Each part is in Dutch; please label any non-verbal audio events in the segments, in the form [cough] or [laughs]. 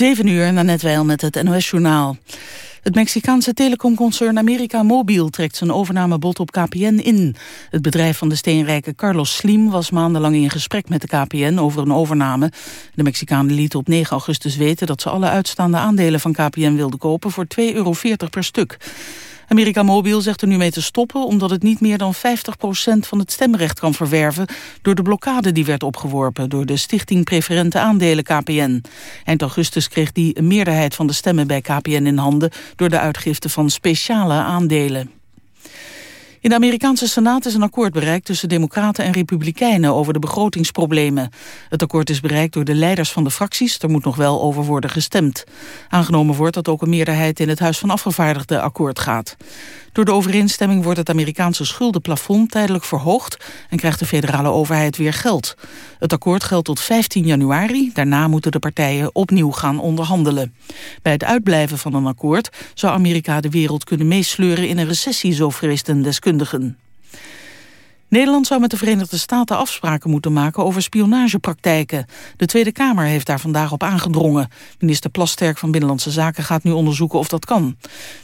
7 uur, na net wel met het NOS-journaal. Het Mexicaanse telecomconcern America Mobil trekt zijn overnamebod op KPN in. Het bedrijf van de steenrijke Carlos Slim was maandenlang in gesprek met de KPN over een overname. De Mexicanen lieten op 9 augustus weten dat ze alle uitstaande aandelen van KPN wilden kopen voor 2,40 euro per stuk. America Mobil zegt er nu mee te stoppen omdat het niet meer dan 50% van het stemrecht kan verwerven door de blokkade die werd opgeworpen door de Stichting Preferente Aandelen KPN. Eind augustus kreeg die een meerderheid van de stemmen bij KPN in handen door de uitgifte van speciale aandelen. In de Amerikaanse Senaat is een akkoord bereikt tussen democraten en republikeinen over de begrotingsproblemen. Het akkoord is bereikt door de leiders van de fracties, er moet nog wel over worden gestemd. Aangenomen wordt dat ook een meerderheid in het Huis van Afgevaardigden akkoord gaat. Door de overeenstemming wordt het Amerikaanse schuldenplafond tijdelijk verhoogd en krijgt de federale overheid weer geld. Het akkoord geldt tot 15 januari, daarna moeten de partijen opnieuw gaan onderhandelen. Bij het uitblijven van een akkoord zou Amerika de wereld kunnen meesleuren in een recessie, zo vreesden deskundigen. Nederland zou met de Verenigde Staten afspraken moeten maken over spionagepraktijken. De Tweede Kamer heeft daar vandaag op aangedrongen. Minister Plasterk van Binnenlandse Zaken gaat nu onderzoeken of dat kan.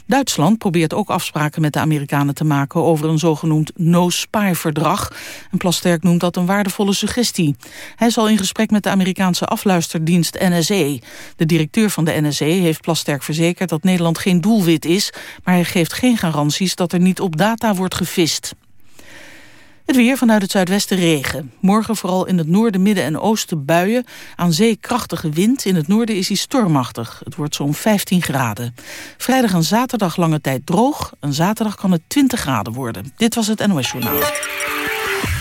Duitsland probeert ook afspraken met de Amerikanen te maken over een zogenoemd no-spy-verdrag. En Plasterk noemt dat een waardevolle suggestie. Hij zal in gesprek met de Amerikaanse afluisterdienst NSE. De directeur van de NSE heeft Plasterk verzekerd dat Nederland geen doelwit is, maar hij geeft geen garanties dat er niet op data wordt gevist. Het weer vanuit het zuidwesten regen. Morgen vooral in het noorden, midden en oosten buien. Aan zee krachtige wind. In het noorden is hij stormachtig. Het wordt zo'n 15 graden. Vrijdag en zaterdag lange tijd droog. En zaterdag kan het 20 graden worden. Dit was het NOS Journaal.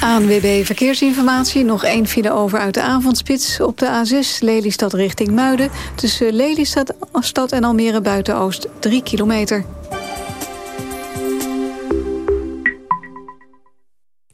ANWB Verkeersinformatie. Nog één file over uit de avondspits. Op de A6 Lelystad richting Muiden. Tussen Lelystad en Almere Buiten-Oost 3 kilometer.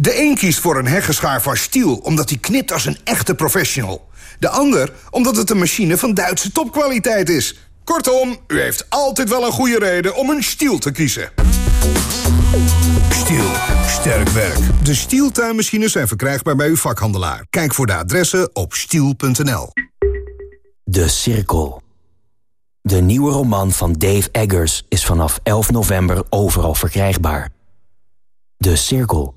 De een kiest voor een heggenschaar van Stiel omdat hij knipt als een echte professional. De ander omdat het een machine van Duitse topkwaliteit is. Kortom, u heeft altijd wel een goede reden om een Stiel te kiezen. Stiel. Sterk werk. De Stiel tuinmachines zijn verkrijgbaar bij uw vakhandelaar. Kijk voor de adressen op stiel.nl. De Cirkel. De nieuwe roman van Dave Eggers is vanaf 11 november overal verkrijgbaar. De Cirkel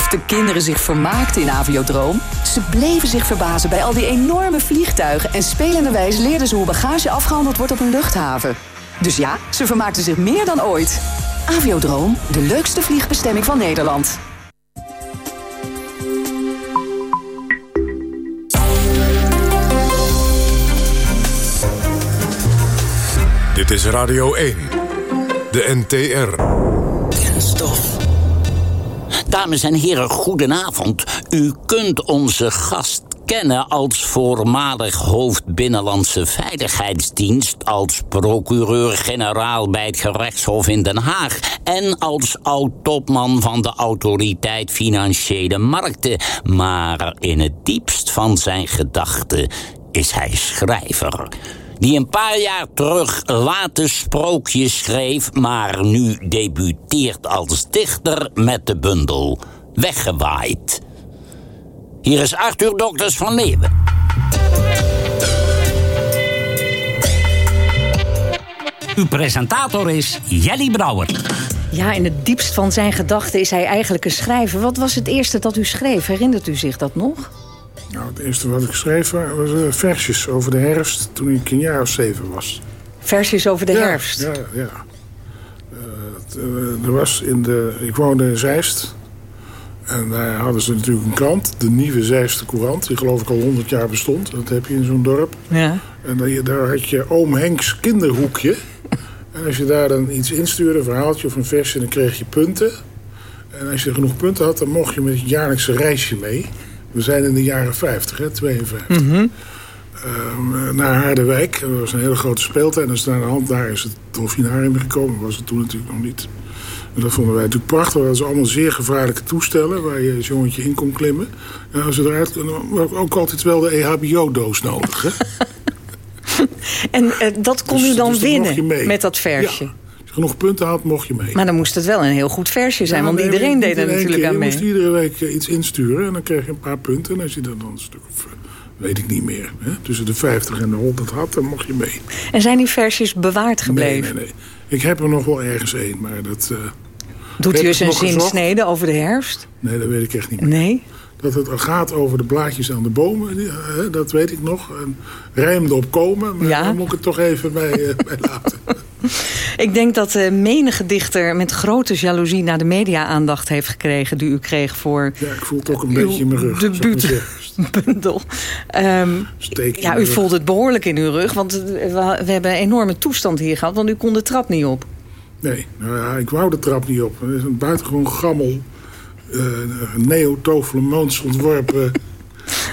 Of de kinderen zich vermaakten in Aviodroom? Ze bleven zich verbazen bij al die enorme vliegtuigen... en spelenderwijs leerden ze hoe bagage afgehandeld wordt op een luchthaven. Dus ja, ze vermaakten zich meer dan ooit. Aviodroom, de leukste vliegbestemming van Nederland. Dit is Radio 1, de NTR. Kenstof. Dames en heren, goedenavond. U kunt onze gast kennen als voormalig hoofd Binnenlandse Veiligheidsdienst... als procureur-generaal bij het gerechtshof in Den Haag... en als oud-topman van de Autoriteit Financiële Markten. Maar in het diepst van zijn gedachten is hij schrijver die een paar jaar terug late sprookjes schreef... maar nu debuteert als dichter met de bundel Weggewaaid. Hier is Arthur Dokters van Leeuwen. Uw presentator is Jelly Brouwer. Ja, in het diepst van zijn gedachten is hij eigenlijk een schrijver. Wat was het eerste dat u schreef? Herinnert u zich dat nog? Nou, het eerste wat ik schreef was uh, versjes over de herfst toen ik een jaar of zeven was. Versjes over de ja, herfst? Ja, ja. Uh, Uh, er was in de, ik woonde in Zeist. En daar hadden ze natuurlijk een krant. De Nieuwe Zeiste Courant. Die geloof ik al 100 jaar bestond. Dat heb je in zo'n dorp. Ja. En daar, daar had je oom Henks kinderhoekje. En als je daar dan iets instuurde, een verhaaltje of een versje... dan kreeg je punten. En als je genoeg punten had, dan mocht je met het jaarlijkse reisje mee. We zijn in de jaren 50, hè, 52. Mhm. Ehm, naar Harderwijk. Dat was een hele grote speeltuin. Dus naar de hand daar is het dolfinarium gekomen. was het toen natuurlijk nog niet. En dat vonden wij natuurlijk prachtig. Dat waren allemaal zeer gevaarlijke toestellen... waar je als jongetje in kon klimmen. En als je eruit... dan ook altijd wel de EHBO-doos nodig, hè? [laughs] En eh, dat kon Dus- u dan dus winnen met dat versje? Ja. Je genoeg punten had, mocht je mee. Maar dan moest het wel een heel goed versje zijn, Ja, want nee, iedereen deed er natuurlijk keer. aan Je mee. moest iedere week eh, iets insturen en dan kreeg je een paar punten. En als je dan een stuk of, eh, weet ik niet meer, hè, tussen de 50 en de 100 had, dan mocht je mee. En zijn die versjes bewaard Nee, gebleven? nee, nee. Ik heb er nog wel ergens één, maar dat... eh, Doet u eens een zinsnede over de herfst? Nee, dat weet ik echt niet meer. Nee? Dat het gaat over de blaadjes aan de bomen, die, eh, dat weet ik nog. En rijmde op komen, maar Ja. daar moet ik het toch even bij, eh, bij laten. [laughs] Ik denk dat eh menige dichter met grote jaloezie naar de media-aandacht heeft gekregen... die u kreeg voor Ja, ik voel het ook een beetje in mijn rug. de [laughs] Steek in ja, u voelt het behoorlijk in uw rug, want we, we hebben een enorme toestand hier gehad... want u kon de trap niet op. Nee, nou ja, ik wou de trap niet op. Het is een buitengewoon gammel, uh, neo-Tovelemans ontworpen...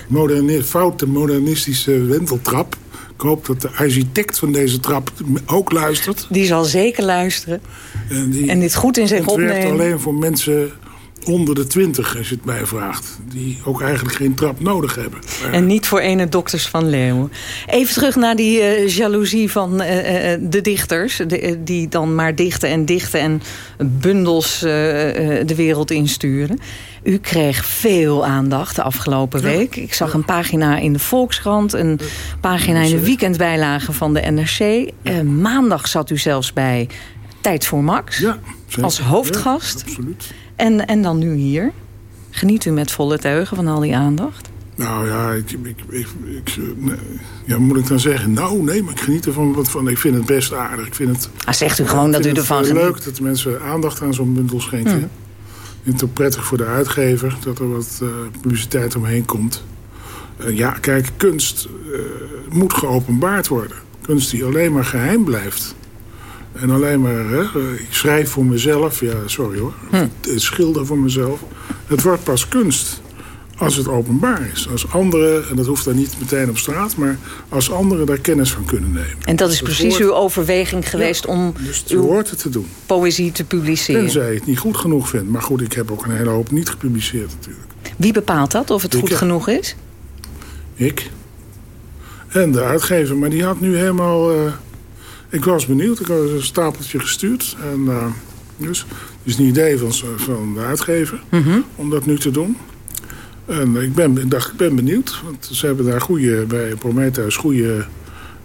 Moderni foute modernistische wenteltrap. Ik hoop dat de architect van deze trap ook luistert. Die zal zeker luisteren. En, dit goed in zich opnemen. alleen voor mensen onder de twintig, als je het mij vraagt. Die ook eigenlijk geen trap nodig hebben. En niet voor ene dokters van Leeuwen. Even terug naar die eh, jaloezie van eh, eh, de dichters. de- die dan maar dichten en dichten en bundels de wereld insturen. U kreeg veel aandacht de afgelopen week. Ik zag een pagina in de Volkskrant. Een pagina in de weekendbijlage van de NRC. Maandag zat u zelfs bij Tijd voor Max. ja. Als hoofdgast. Ja, absoluut. En, en dan nu hier. Geniet u met volle teugen van al die aandacht? Nou ja, ik, ik, ik, ik- nee. ja, moet ik dan zeggen? Nou, nee, maar ik geniet ervan. Wat van, ik vind het best aardig. Ik vind het, Ah, zegt u gewoon ik dat u ervan het, eh, geniet. leuk dat mensen aandacht aan zo'n bundel schenken. Hm. Ik vind het ook prettig voor de uitgever dat er wat eh, publiciteit omheen komt. Eh, ja, kijk, kunst eh, moet geopenbaard worden. Kunst die alleen maar geheim blijft. En alleen maar, hè, ik schrijf voor mezelf. Ja, sorry hoor. Hm. Ik schilder voor mezelf. Het wordt pas kunst als het openbaar is. Als anderen, en dat hoeft dan niet meteen op straat... maar als anderen daar kennis van kunnen nemen. En dat is precies hoort- uw overweging geweest om Dus uw hoort het te doen. poëzie te publiceren. Tenzij je het niet goed genoeg vindt. Maar goed, ik heb ook een hele hoop niet gepubliceerd natuurlijk. Wie bepaalt dat, of het Ik, goed ja. genoeg is? Ik. En de uitgever. Maar die had nu helemaal... eh, ik was benieuwd. Ik had een stapeltje gestuurd. En eh, dus het is een idee van, van de uitgever. Mhm. Om dat nu te doen. En ik, ben, ik dacht, ik ben benieuwd. Want ze hebben daar goede, bij Prometheus goede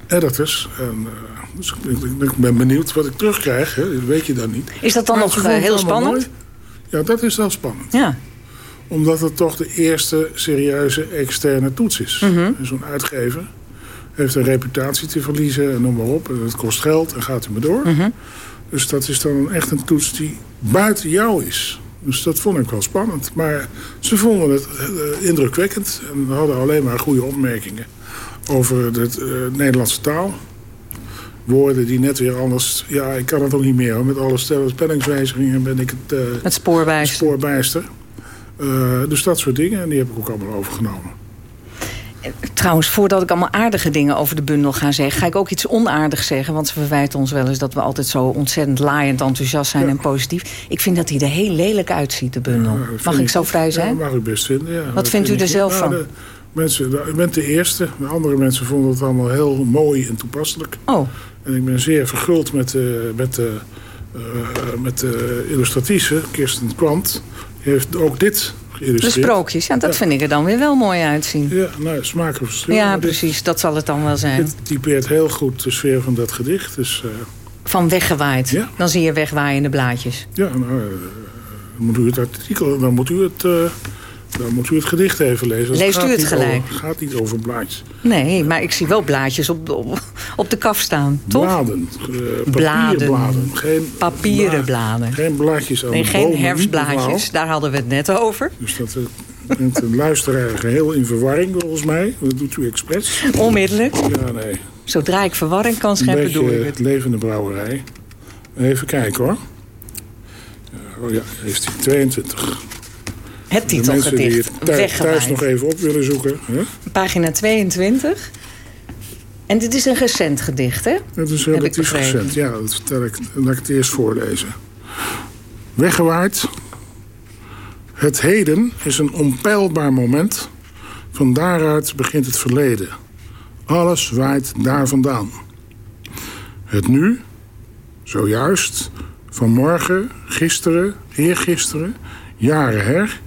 editors. En, eh, dus ik, ben benieuwd wat ik terugkrijg. Hè. Dat weet je dan niet. Is dat dan Maar nog eh, heel spannend? mooi. Ja, dat is wel spannend. Ja. Omdat het toch de eerste serieuze externe toets is. Mhm. Zo'n uitgever heeft een reputatie te verliezen en noem maar op. En het kost geld en gaat u maar door. Mhm. Dus dat is dan echt een toets die buiten jou is. Dus dat vond ik wel spannend. Maar ze vonden het eh, indrukwekkend. En hadden alleen maar goede opmerkingen over de eh, Nederlandse taal. Woorden die net weer anders... Ja, ik kan het ook niet meer. Hoor. Met alle spellingswijzigingen ben ik het... eh, Het spoorbijster. spoorbijster. Dus dat soort dingen. En die heb ik ook allemaal overgenomen. Trouwens, voordat ik allemaal aardige dingen over de bundel ga zeggen... ga ik ook iets onaardigs zeggen. Want ze verwijten ons wel eens dat we altijd zo ontzettend laaiend enthousiast zijn en positief. Ik vind dat hij er heel lelijk uitziet, de bundel. Ja, Mag ik zo vrij Ja, zijn? mag u best vinden, ja. Dat vindt u er ik- zelf nou, van? de mensen, de- ik ben de eerste. De andere mensen vonden het allemaal heel mooi en toepasselijk. Oh, En ik ben zeer verguld met de, met de, eh, met de illustratrice, Kirsten Kwant. Die heeft ook dit de sprookjes. Ja, dat Ja. vind ik er dan weer wel mooi uitzien. Ja, nou, smaken verschillen. Ja, dit- precies. Dat zal het dan wel zijn. Dit typeert heel goed de sfeer van dat gedicht. Dus eh, Van weggewaaid. Ja. Dan zie je wegwaaiende blaadjes. ja, nou, eh, dan moet u het artikel, dan moet u het, eh, Dan moet u het gedicht even lezen. Leest u het gelijk? Het gaat niet over blaadjes. Nee, maar ik zie wel blaadjes op, op, op de kaf staan, toch? Bladen. Uh, bladen. bladen. Geen papieren bladen. Geen blaadjes aan Nee, de geen herfstblaadjes. Daar hadden we het net over. Dus dat uh, brengt een luisteraar geheel in verwarring volgens mij. Dat doet u expres. Onmiddellijk. Ja, nee. Zodra ik verwarring kan scheppen, doe ik het. levende brouwerij. Even kijken hoor. Oh ja, heeft hij 22. Het titelgedicht, thuis, thuis nog even op willen zoeken. Hè? Pagina 22. En dit is een recent gedicht, hè? Het is relatief recent, ja. Dat vertel ik, laat ik het eerst voorlezen. Weggewaaid. Het heden is een onpeilbaar moment. Van daaruit begint het verleden. Alles waait daar vandaan. Het nu, zojuist, vanmorgen, gisteren, eergisteren, jaren her...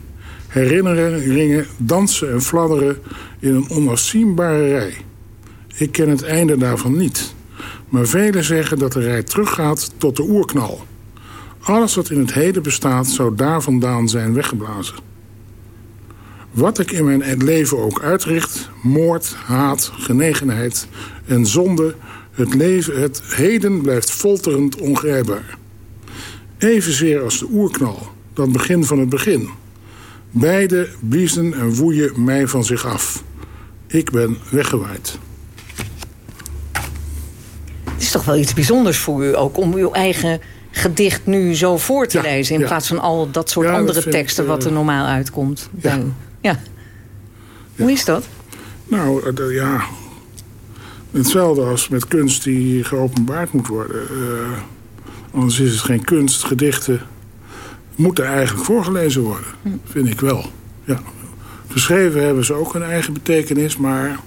herinneringen dansen en fladderen in een onafzienbare rij. Ik ken het einde daarvan niet. Maar velen zeggen dat de rij teruggaat tot de oerknal. Alles wat in het heden bestaat zou daar vandaan zijn weggeblazen. Wat ik in mijn leven ook uitricht, moord, haat, genegenheid en zonde... het, leven, het heden blijft folterend ongrijpbaar. Evenzeer als de oerknal, dat begin van het begin. Beide bliezen en woeien mij van zich af. Ik ben weggewaaid. Het is toch wel iets bijzonders voor u ook... om uw eigen gedicht nu zo voor te Ja, lezen... in ja. plaats van al dat soort Ja, dat andere ik, teksten... wat er eh, normaal uitkomt. ja. Ja. Hoe is dat? Nou, eh, ja. Hetzelfde als met kunst die geopenbaard moet worden. Eh, anders is het geen kunst. Gedichten moeten eigenlijk voorgelezen worden. Vind ik wel. Ja. Geschreven hebben ze ook een eigen betekenis, maar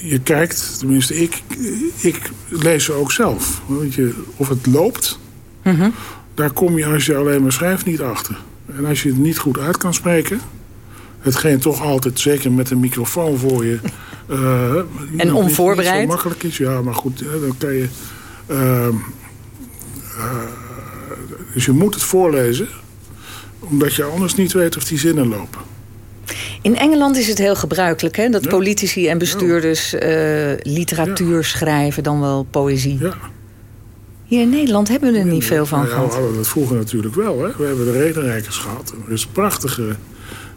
je kijkt, tenminste ik, ik lees ze ook zelf. Weet je, of het loopt, daar kom je als je alleen maar schrijft niet achter. En als je het niet goed uit kan spreken, hetgeen toch altijd, zeker met een microfoon voor je... eh, niet- onvoorbereid. Niet zo makkelijk is, ja, maar goed, dan kan je... eh, dus je moet het voorlezen, omdat je anders niet weet of die zinnen lopen. In Engeland is het heel gebruikelijk hè, dat politici en bestuurders eh, literatuur schrijven, dan wel poëzie. Hier in Nederland hebben we er niet veel van Nou ja, we gehad. hadden dat vroeger natuurlijk wel. Hè? We hebben de redenrijkers gehad. Er is een prachtige...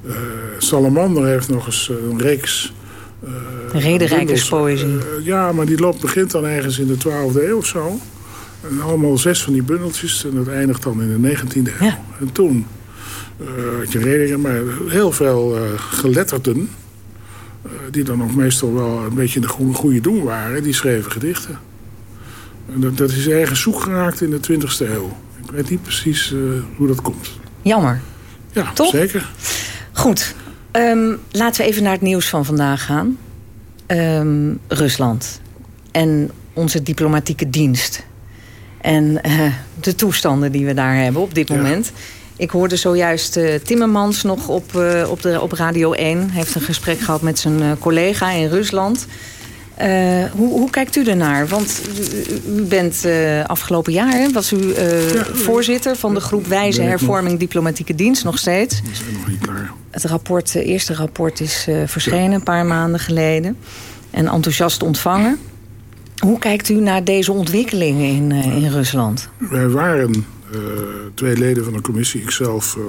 eh, Salamander heeft nog eens eh, een reeks... Rederijkerspoëzie. bundels, eh, ja, maar die loopt, begint dan ergens in de 12e eeuw of zo. En allemaal zes van die bundeltjes. En dat eindigt dan in de 19e eeuw. En toen eh, had je redingen, maar heel veel eh, geletterden... eh, die dan ook meestal wel een beetje in de goede, goede doen waren... die schreven gedichten. En dat, dat is ergens zoek geraakt in de 20e eeuw. Ik weet niet precies hoe dat komt. Jammer. Ja, Toch? zeker. Goed, ehm, laten we even naar het nieuws van vandaag gaan. Ehm, Rusland en onze diplomatieke dienst. En eh, de toestanden die we daar hebben op dit moment. Ik hoorde zojuist eh, Timmermans nog op, eh, op, de, op Radio 1. Heeft een gesprek gehad met zijn collega in Rusland. Hoe, hoe kijkt u ernaar? Want u, u bent afgelopen jaar hè, was u voorzitter van de groep Wijze nog. Hervorming Diplomatieke Dienst nog steeds. Dat is nog niet klaar. Het rapport, eerste rapport is verschenen een paar maanden geleden. En enthousiast ontvangen. Hoe kijkt u naar deze ontwikkelingen in, eh, in Rusland? Wij waren eh, twee leden van de commissie, ikzelf, eh,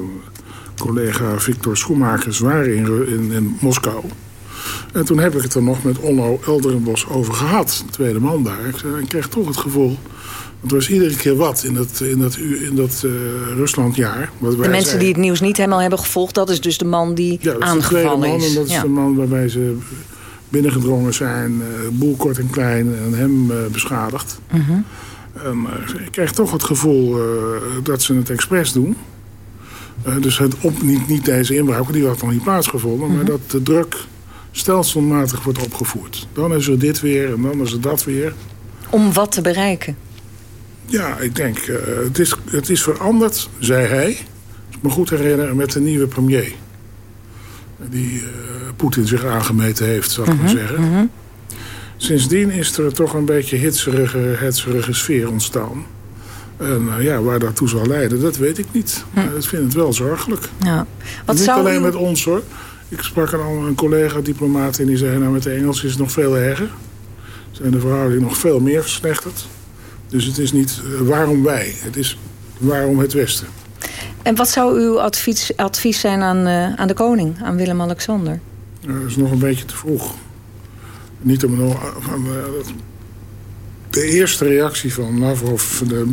collega Victor Schoenmakers, waren in, in, in Moskou. En toen heb ik het er nog met Onno Elderenbos over gehad, de tweede man daar. Ik, zei, ik kreeg toch het gevoel, want er was iedere keer wat in dat, in dat, in dat Ruslandjaar. Wat wij De mensen die het nieuws niet helemaal hebben gevolgd... dat is dus de man die Ja, dat is de man en dat is Ja. de man waarbij ze binnengedrongen zijn, eh, boel kort en klein en hem eh, beschadigd. Mhm. En, eh, ik krijg toch het gevoel dat ze het expres doen. Dus het op, niet, niet deze inbraak, die had nog niet plaatsgevonden... Mhm. maar dat de druk stelselmatig wordt opgevoerd. Dan is er dit weer en dan is er dat weer. Om wat te bereiken? Ja, ik denk, het, is, het is veranderd, zei hij... als ik me goed herinner, met de nieuwe premier. Die eh, Poetin zich aangemeten heeft, zal ik maar Mhm, zeggen. mhm. Sindsdien is er toch een beetje hitserige, hitserige sfeer ontstaan. En uh, ja, waar dat toe zal leiden, dat weet ik niet. Hm. Maar ik vind het wel zorgelijk. Ja. Wat niet zou alleen u... met ons hoor. Ik sprak een, een collega-diplomaat en die zei... nou, met de Engels is het nog veel erger. Zijn de verhoudingen nog veel meer verslechterd. Dus het is niet uh, waarom wij, het is waarom het Westen. En wat zou uw advies, advies zijn aan, uh, aan de koning, aan Willem-Alexander? dat is nog een beetje te vroeg. Niet om nog... Van, de eerste reactie van Lavrov, de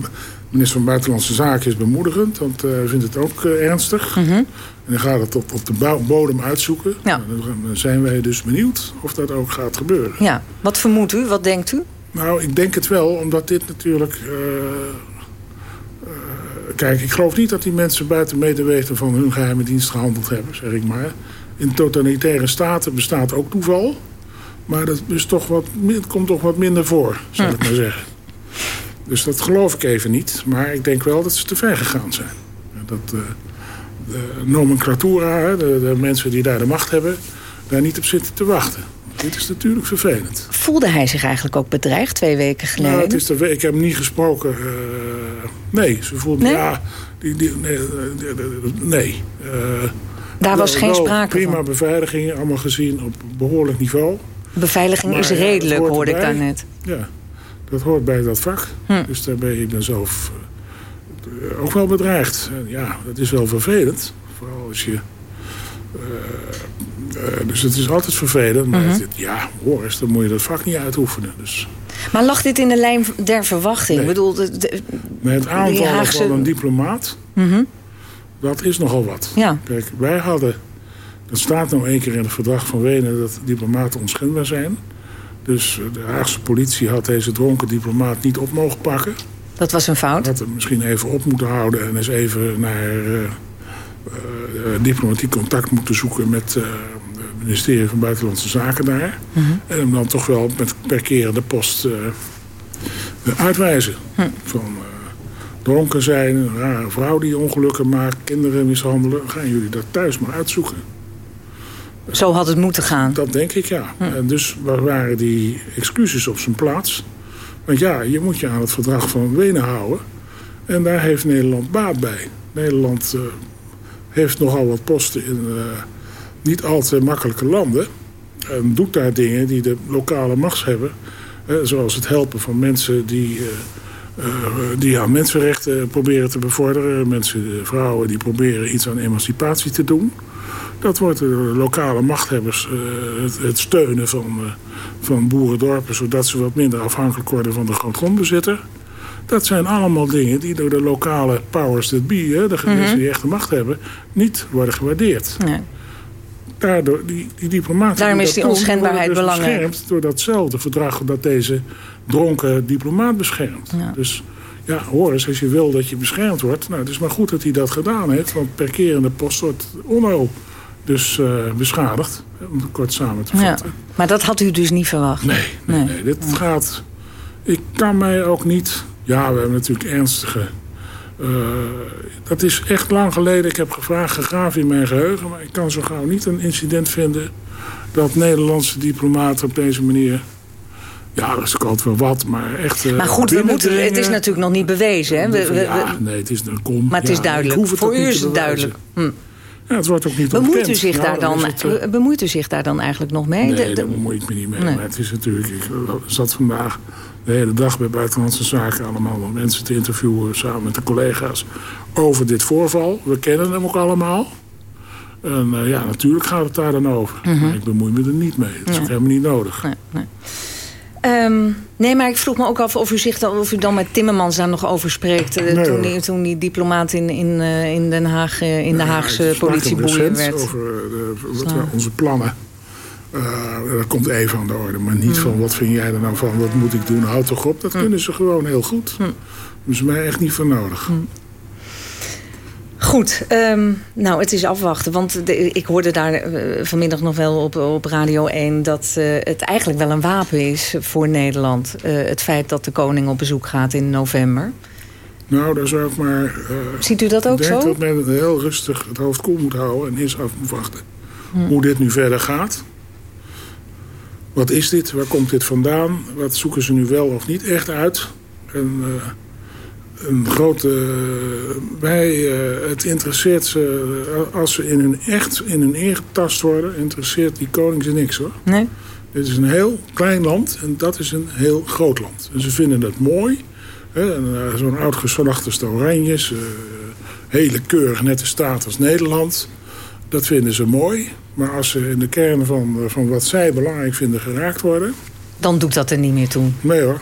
minister van Buitenlandse Zaken, is bemoedigend. Want hij vindt het ook ernstig. Mm -hmm. En dan gaat het op, op de bodem uitzoeken. Ja. Dan zijn wij dus benieuwd of dat ook gaat gebeuren. Ja. Wat vermoedt u? Wat denkt u? Nou, ik denk het wel, omdat dit natuurlijk... Uh, kijk, ik geloof niet dat die mensen buiten medeweten van hun geheime dienst gehandeld hebben, zeg ik maar. In totalitaire staten bestaat ook toeval. Maar dat is toch wat, het komt toch wat minder voor, zal ik maar zeggen. Dus dat geloof ik even niet. Maar ik denk wel dat ze te ver gegaan zijn. Dat uh, de nomenclatura, de, de, mensen die daar de macht hebben... daar niet op zitten te wachten. Dit is natuurlijk vervelend. Voelde hij zich eigenlijk ook bedreigd twee weken geleden? Nou, het is de, ik heb hem niet gesproken. Uh, nee, ze voelde... Nee? Ja, die, die, nee. nee. Uh, daar was geen sprake prima van? Prima beveiliging, allemaal gezien op behoorlijk niveau. Beveiliging maar is redelijk, ja, hoorde ik daar net. Ja, dat hoort bij dat vak. Hm. Dus daar ben ik ben zelf uh, ook wel bedreigd. En ja, dat is wel vervelend. Vooral als je... Uh, uh, dus het is altijd vervelend. Maar Mhm. het, ja, hoor eens, dan moet je dat vak niet uitoefenen. Dus, Maar lag dit in de lijn der verwachting? Nee. Ik bedoel, de, het aanvallen Haagse... van een diplomaat... Mhm. dat is nogal wat. Ja. Kijk, wij hadden... Dat staat nou één keer in het verdrag van Wenen... dat diplomaten onschendbaar zijn. Dus de Haagse politie had deze dronken diplomaat niet op mogen pakken. Dat was een fout. Had hem misschien even op moeten houden... en eens even naar uh, uh, diplomatiek contact moeten zoeken... met uh, ministerie van Buitenlandse Zaken daar. Mhm. En hem dan toch wel met per keer de post uitwijzen. Hm. Van dronken zijn, een rare vrouw die ongelukken maakt... kinderen mishandelen. Gaan jullie dat thuis maar uitzoeken. Zo had het moeten gaan. Dat denk ik, ja. Hm. En dus waren die excuses op zijn plaats. Want ja, je moet je aan het verdrag van Wenen houden. En daar heeft Nederland baat bij. Nederland uh, heeft nogal wat posten in uh, niet al te makkelijke landen. En doet daar dingen die de lokale machtshebber... Uh, zoals het helpen van mensen die... die aan mensenrechten proberen te bevorderen. Mensen, vrouwen die proberen iets aan emancipatie te doen. Dat wordt de lokale machthebbers het, het, steunen van, van boerendorpen... zodat ze wat minder afhankelijk worden van de grootgrondbezitter. Dat zijn allemaal dingen die door de lokale powers that be... Hè, de mensen -hmm. die echte macht hebben, niet worden gewaardeerd. Nee. Daardoor, die, die diplomaten... Daarom is die, onschendbaarheid dus belangrijk. beschermd door datzelfde verdrag dat deze dronken diplomaat beschermt. Ja. Dus ja, hoor eens, als je wil dat je beschermd wordt... nou, het is maar goed dat hij dat gedaan heeft... want per keer in de post wordt onno dus uh, beschadigd. Om het kort samen te vatten. Ja, maar dat had u dus niet verwacht? Nee, nee, nee. nee dit ja. gaat... Ik kan mij ook niet... Ja, we hebben natuurlijk ernstige... Uh, dat is echt lang geleden. Ik heb gevraagd, gegraven in mijn geheugen... maar ik kan zo gauw niet een incident vinden... dat Nederlandse diplomaten op deze manier... Ja, dat is ook altijd wel wat, maar echt... Uh, maar goed, we moeten, het is natuurlijk nog niet bewezen. Hè? We, we, ja, nee, het is een kom. Maar het ja, is duidelijk. Voor u is het duidelijk. Hm. Ja, het wordt ook niet bemoeit ontkend. u, zich nou, daar dan, het, bemoeit u zich daar dan eigenlijk nog mee? Nee, daar bemoei ik me niet mee. Nee. Maar het is natuurlijk... Ik zat vandaag de hele dag bij Buitenlandse Zaken... allemaal mensen te interviewen samen met de collega's... over dit voorval. We kennen hem ook allemaal. En uh, ja, natuurlijk gaat het daar dan over. Mm -hmm. Maar ik bemoei me er niet mee. Dat is ook helemaal niet nodig. Nee, nee. Um, nee, maar ik vroeg me ook af of u, zich dan, of u dan met Timmermans daar nog over spreekt... Uh, nee, toen, die, toen die diplomaat in, in, uh, in Den Haag, in de Haagse politieboeien werd. over de, wat we, onze plannen. Dat komt even aan de orde. Maar niet mm. van, wat vind jij er nou van? Wat moet ik doen? Houd toch op. Dat mm. kunnen ze gewoon heel goed. Mm. Dus mij echt niet voor nodig. Goed, um, nou het is afwachten. Want de, ik hoorde daar uh, vanmiddag nog wel op, op Radio 1... dat uh, het eigenlijk wel een wapen is voor Nederland. Uh, het feit dat de koning op bezoek gaat in november. Nou, daar zou ik maar... Ziet u dat ook ik denk zo? dat men heel rustig het hoofd koel moet houden... en eens af moet wachten hm. hoe dit nu verder gaat. Wat is dit? Waar komt dit vandaan? Wat zoeken ze nu wel of niet echt uit? En een grote... wij, eh, het interesseert ze, als ze in hun echt in hun eer getast worden... interesseert die koning ze niks, hoor. Nee? Dit is een heel klein land en dat is een heel groot land. En ze vinden het mooi. eh, Zo'n oud geslacht als de Oranjes. eh, hele keurig nette staat als Nederland. Dat vinden ze mooi. Maar als ze in de kern van, eh, van wat zij belangrijk vinden geraakt worden... Dan doet dat er niet meer toe. Nee hoor.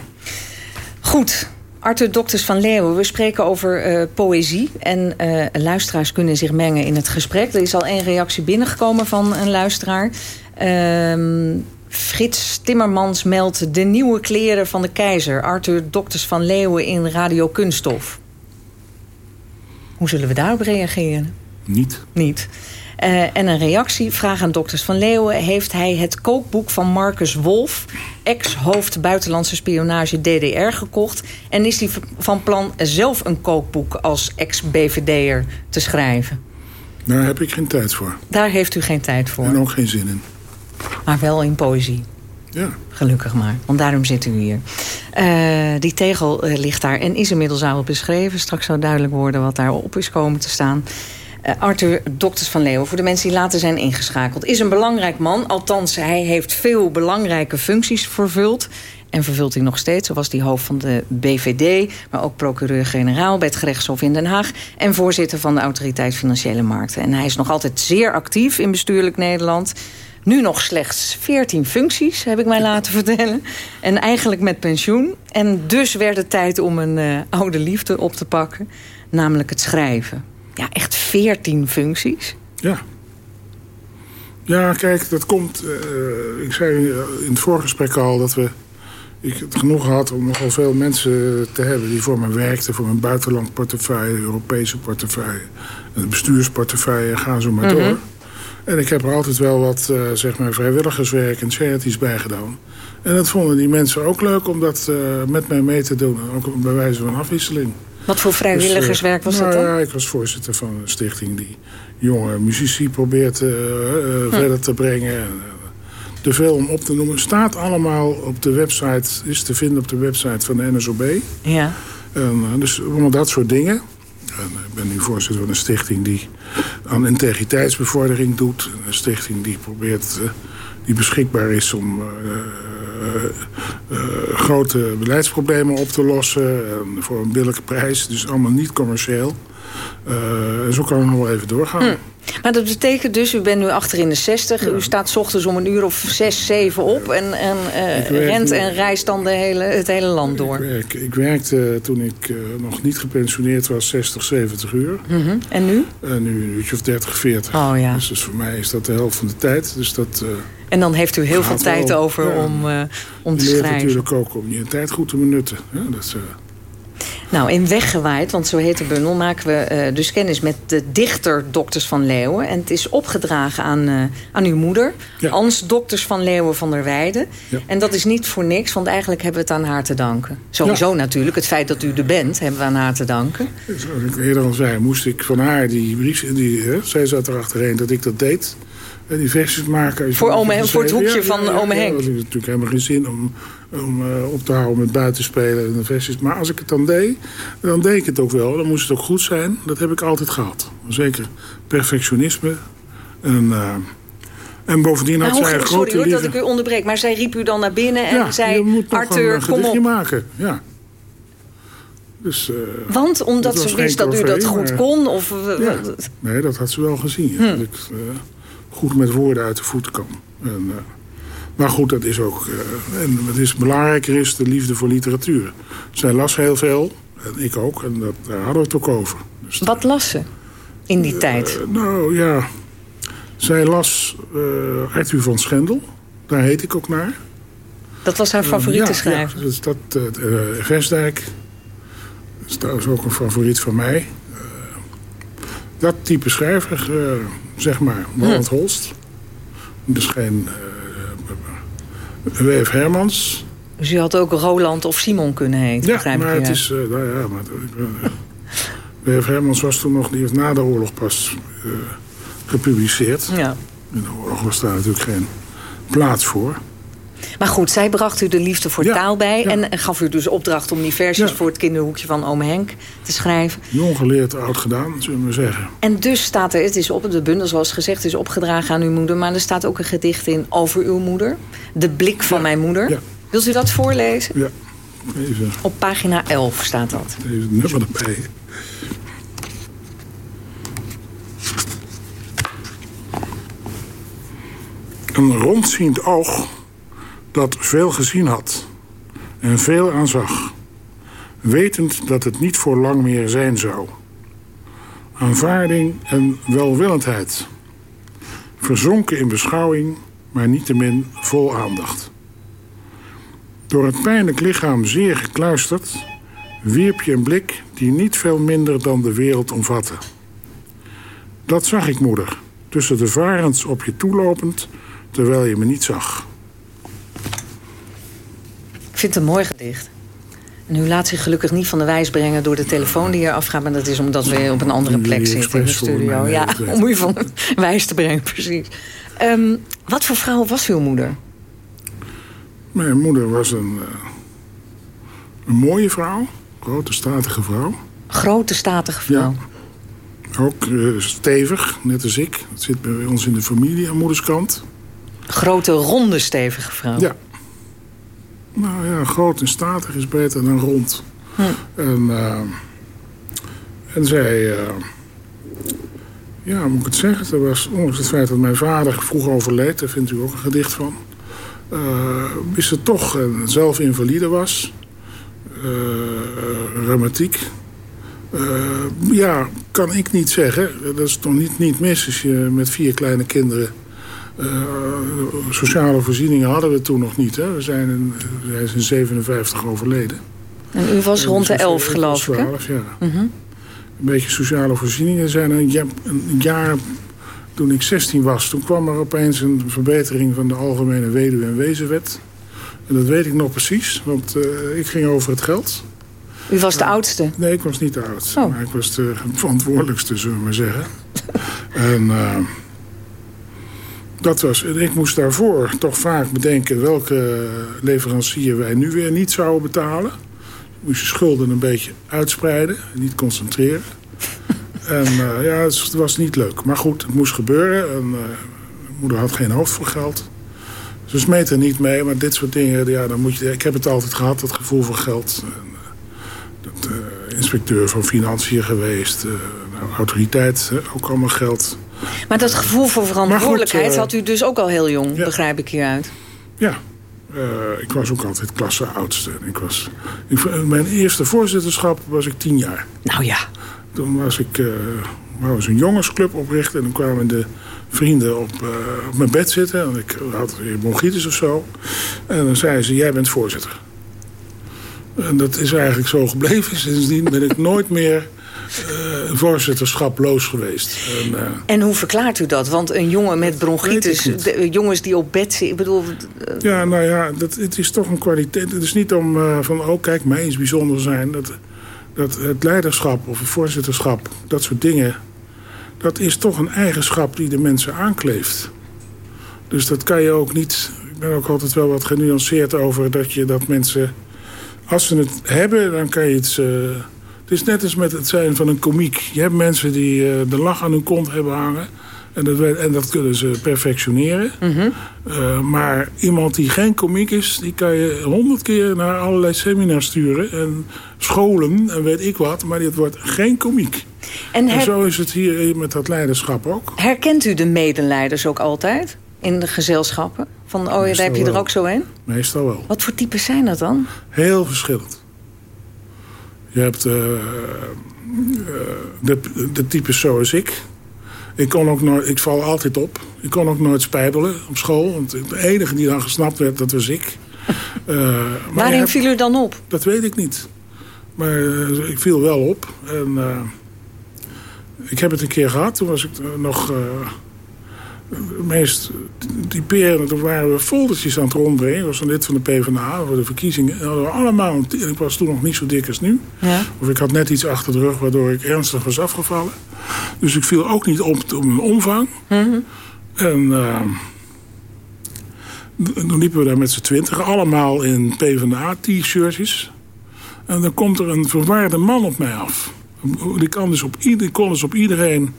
Goed. Arthur Dokters van Leeuwen, we spreken over eh, poëzie. En eh, luisteraars kunnen zich mengen in het gesprek. Er is al één reactie binnengekomen van een luisteraar. Ehm, Frits Timmermans meldt de nieuwe kleren van de keizer. Arthur Dokters van Leeuwen in Radio Kunststof. Hoe zullen we daarop reageren? Niet. Niet. Eh, en een reactie, vraag aan Dokters van Leeuwen... heeft hij het kookboek van Marcus Wolf... ex-hoofd buitenlandse spionage DDR gekocht... en is hij van plan zelf een kookboek als ex-BVD'er te schrijven? Daar heb ik geen tijd voor. Daar heeft u geen tijd voor. En ook geen zin in. Maar wel in poëzie. Ja. Gelukkig maar, want daarom zit u hier. Eh, die tegel eh, ligt daar en is inmiddels al beschreven. Straks zal duidelijk worden wat daarop is komen te staan. Eh, Arthur Dokters van Leeuwen, voor de mensen die later zijn ingeschakeld... is een belangrijk man, althans hij heeft veel belangrijke functies vervuld... en vervult hij nog steeds. Zo was hij hoofd van de BVD, maar ook procureur-generaal... bij het gerechtshof in Den Haag... en voorzitter van de Autoriteit Financiële Markten. En hij is nog altijd zeer actief in bestuurlijk Nederland... Nu nog slechts 14 functies, heb ik mij laten [laughs] vertellen. En eigenlijk met pensioen. En dus werd het tijd om een uh, oude liefde op te pakken. Namelijk het schrijven. Ja, echt 14 functies. Ja. Ja, kijk, dat komt... Uh, ik zei in het voorgesprek al dat we... Ik het genoeg had om nogal veel mensen te hebben... die voor me werkten, voor mijn buitenlandportefeuille... Europese portefeuille, bestuursportefeuille, gaan zo maar mm -hmm. door... En ik heb er altijd wel wat uh, zeg maar vrijwilligerswerk en charities bij gedaan. En dat vonden die mensen ook leuk om dat uh, met mij mee te doen. Ook bij wijze van afwisseling. Wat voor vrijwilligerswerk was dus, uh, dat nou, dan? Ja, ik was voorzitter van een stichting die jonge muzici probeert hm. verder te brengen. Te veel om op te noemen. Staat allemaal op de website, is te vinden op de website van de NSOB. Ja. En, dus allemaal dat soort dingen. En ik ben nu voorzitter van een stichting die aan integriteitsbevordering doet. Een stichting die probeert, uh, die beschikbaar is om uh, grote beleidsproblemen op te lossen. voor een billijke prijs, dus allemaal niet commercieel. Zo kan ik nog wel even doorgaan. Hm. Maar dat betekent dus, u bent nu achter in de 60. Ja. U staat 's ochtends om een uur of 6, 7 op. En, en uh, rent nu, en reist dan de hele, het hele land door. Ik, werk, ik werkte toen ik uh, nog niet gepensioneerd was 60, 70 uur. Mm -hmm. En nu? Uh, nu een uurtje of 30, 40. Oh, ja. dus, dus voor mij is dat de helft van de tijd. Dus dat, en dan heeft u heel veel tijd wel, over ja. om, om te schrijven. natuurlijk ook om je tijd goed te benutten. dat nou, in Weggewaaid, want zo heet de bundel... maken we uh, dus kennis met de dichter Dokters van Leeuwen. En het is opgedragen aan, uh, aan uw moeder. Ja. Ans Dokters van Leeuwen van der Weijden. Ja. En dat is niet voor niks, want eigenlijk hebben we het aan haar te danken. Sowieso ja. natuurlijk. Het feit dat u er bent, hebben we aan haar te danken. Zoals ik eerder al zei, moest ik van haar die brief... Die, hè, zij zat erachterheen dat ik dat deed... Die versjes maken. Voor, ome, voor het hoekje ja, van ome Henk. dat is natuurlijk helemaal geen zin om, om uh, op te houden met buitenspelen en de versjes. Maar als ik het dan deed, dan deed ik het ook wel. Dan moest het ook goed zijn. Dat heb ik altijd gehad. Zeker perfectionisme. En, uh, en bovendien had zij een grote Sorry hoor, dat ik u onderbreek. Maar zij riep u dan naar binnen en ja, zei... je moet Arthur, een kom op. maken. Ja. Dus, uh, Want omdat ze wist dat u dat goed kon? Of, ja. Nee, dat had ze wel gezien. Ja. Hm. Dat ik, goed met woorden uit de voeten kan. En, uh, maar goed, dat is ook... Uh, en wat is belangrijker is de liefde voor literatuur. Zij las heel veel, en ik ook, en dat, daar hadden we het ook over. Dus wat las ze in die uh, tijd? Nou ja, zij las Arthur van Schendel. Daar heet ik ook naar. Dat was haar favoriete ja, schrijver? Ja, dus dat, Versdijk. Dat is trouwens ook een favoriet van mij. Dat type schrijver zeg maar, Roland hm. Holst. Dus geen uh, W.F. Hermans. Dus u had ook Roland of Simon kunnen heten, ja, begrijp maar ik. Het is, uh, nou ja, maar W.F. Hermans was toen nog, die heeft na de oorlog pas gepubliceerd. Ja. In de oorlog was daar natuurlijk geen plaats voor. Maar goed, zij bracht u de liefde voor taal bij... en gaf u dus opdracht om die versies voor het kinderhoekje van Ome Henk te schrijven. Jong geleerd, oud gedaan, zullen we zeggen. En dus staat er, het is op de bundel zoals gezegd, is opgedragen aan uw moeder... maar er staat ook een gedicht in over uw moeder. De blik van mijn moeder. Wilt u dat voorlezen? Ja, even. Op pagina 11 staat dat. Even het nummer erbij. Een rondziend oog dat veel gezien had en veel aanzag, wetend dat het niet voor lang meer zijn zou. Aanvaarding en welwillendheid, verzonken in beschouwing, maar niettemin vol aandacht. Door het pijnlijk lichaam zeer gekluisterd, wierp je een blik die niet veel minder dan de wereld omvatte. Dat zag ik, moeder, tussen de varens op je toelopend, terwijl je me niet zag. Ik vind het een mooi gedicht. En u laat zich gelukkig niet van de wijs brengen door de telefoon die hier afgaat. Maar dat is omdat we op een andere plek zitten in de studio. Ja, [laughs] om u van de [laughs] wijs te brengen, precies. Um, wat voor vrouw was uw moeder? Mijn moeder was een, uh, een mooie vrouw. Grote, statige vrouw. Grote, statige vrouw. Ja. Ook uh, stevig, net als ik. Dat zit bij ons in de familie aan moederskant. Grote, ronde, stevige vrouw. Ja. Nou ja, groot en statig is beter dan rond. Hm. En, uh, en zij... Uh, ja, moet ik het zeggen? Dat was, ondanks het feit dat mijn vader vroeg overleed... daar vindt u ook een gedicht van... Uh, is ze toch zelf invalide was. reumatiek. ja, kan ik niet zeggen. Dat is toch niet, niet mis als je met vier kleine kinderen sociale voorzieningen hadden we toen nog niet. Hè. We zijn in, hij is in 57 overleden. En u was rond de 11 geloof ik, 12, ja. Mhm. Een beetje sociale voorzieningen zijn een jaar, een jaar toen ik 16 was. Toen kwam er opeens een verbetering van de Algemene Weduwe- en Wezenwet. En dat weet ik nog precies, want uh, ik ging over het geld. U was de oudste? Nee, ik was niet de oudste. Oh. Maar ik was de verantwoordelijkste, zullen we maar zeggen. [laughs] en... Uh, dat was, ik moest daarvoor toch vaak bedenken welke leverancier wij nu weer niet zouden betalen. Je moest je schulden een beetje uitspreiden, niet concentreren. [laughs] en uh, ja, het was niet leuk. Maar goed, het moest gebeuren. En, uh, moeder had geen hoofd voor geld. Ze smeet er niet mee, maar dit soort dingen, ja, dan moet je, ik heb het altijd gehad, dat gevoel voor geld. En, uh, dat, inspecteur van financiën geweest, nou, autoriteit, ook allemaal geld. Maar dat gevoel voor verantwoordelijkheid goed, uh, had u dus ook al heel jong, ja. begrijp ik hieruit. Ja, uh, ik was ook altijd klasse oudste. Ik was, ik, mijn eerste voorzitterschap was ik tien jaar. Nou ja. Toen was ik, uh, was een jongensclub oprichten en dan kwamen de vrienden op, op mijn bed zitten. En ik had bronchitis of zo. En dan zeiden ze, jij bent voorzitter. En dat is eigenlijk zo gebleven. [laughs] Sindsdien ben ik nooit meer uh, voorzitterschaploos geweest. En, uh, en, hoe verklaart u dat? Want een jongen met bronchitis, de, jongens die op bed zitten... Ik bedoel, ja, nou ja, dat, het is toch een kwaliteit. Het is niet om van, oh kijk, mij is bijzonder zijn. Dat, dat het leiderschap of het voorzitterschap, dat soort dingen... dat is toch een eigenschap die de mensen aankleeft. Dus dat kan je ook niet... Ik ben ook altijd wel wat genuanceerd over dat je dat mensen... Als ze het hebben, dan kan je het het is net als met het zijn van een komiek. Je hebt mensen die uh, de lach aan hun kont hebben hangen. En dat, en dat kunnen ze perfectioneren. Mm -hmm. uh, maar iemand die geen komiek is... die kan je honderd keer naar allerlei seminars sturen. En scholen en weet ik wat. Maar dit wordt geen komiek. En, en zo is het hier met dat leiderschap ook. Herkent u de medeleiders ook altijd? In de gezelschappen? Van, oh, daar heb je er ook zo in? Meestal wel. Wat voor types zijn dat dan? Heel verschillend. Je hebt uh, de, de types zoals ik. Ik, kon ook nooit, ik val altijd op. Ik kon ook nooit spijbelen op school. Want de enige die dan gesnapt werd, dat was ik. Uh, Waarin hebt, viel u dan op? Dat weet ik niet. Maar uh, ik viel wel op. En, ik heb het een keer gehad. Toen was ik nog meest typerend, toen waren we foldertjes aan het rondbrengen. Ik was een lid van de PvdA voor de verkiezingen. En hadden we allemaal, ik was toen nog niet zo dik als nu. Ja. Of ik had net iets achter de rug waardoor ik ernstig was afgevallen. Dus ik viel ook niet op om mijn omvang. Mm -hmm. En uh, Dan liepen we daar met z'n twintig, allemaal in PvdA-t-shirtjes. En dan komt er een verwaarde man op mij af. Die kon dus op, ieder, kon dus op iedereen...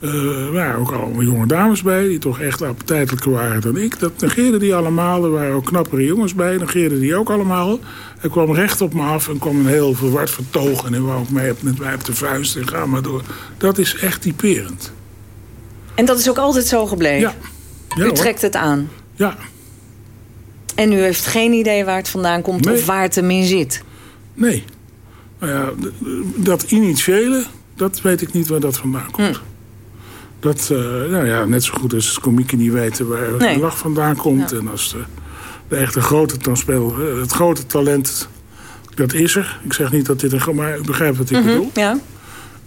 Er waren ook allemaal jonge dames bij... die toch echt appetijtelijker waren dan ik. Dat negeerde die allemaal. Er waren ook knappere jongens bij. Negeerde die ook allemaal. Hij kwam recht op me af en kwam een heel verward vertoog... en hij wou ook mij met mij op de vuist en ga maar door. Dat is echt typerend. En dat is ook altijd zo gebleven? Ja. ja u trekt het aan? Ja. En u heeft geen idee waar het vandaan komt nee. of waar het hem in zit? Nee. Nou ja, dat initiële, dat weet ik niet waar dat vandaan komt. Hm. Dat, uh, nou ja, net zo goed als komieken niet weten waar nee. de lach vandaan komt. Ja. En als de, de echte grote speel, het grote talent, dat is er. Ik zeg niet dat dit een... Maar ik begrijp wat ik mm -hmm, bedoel. Ja.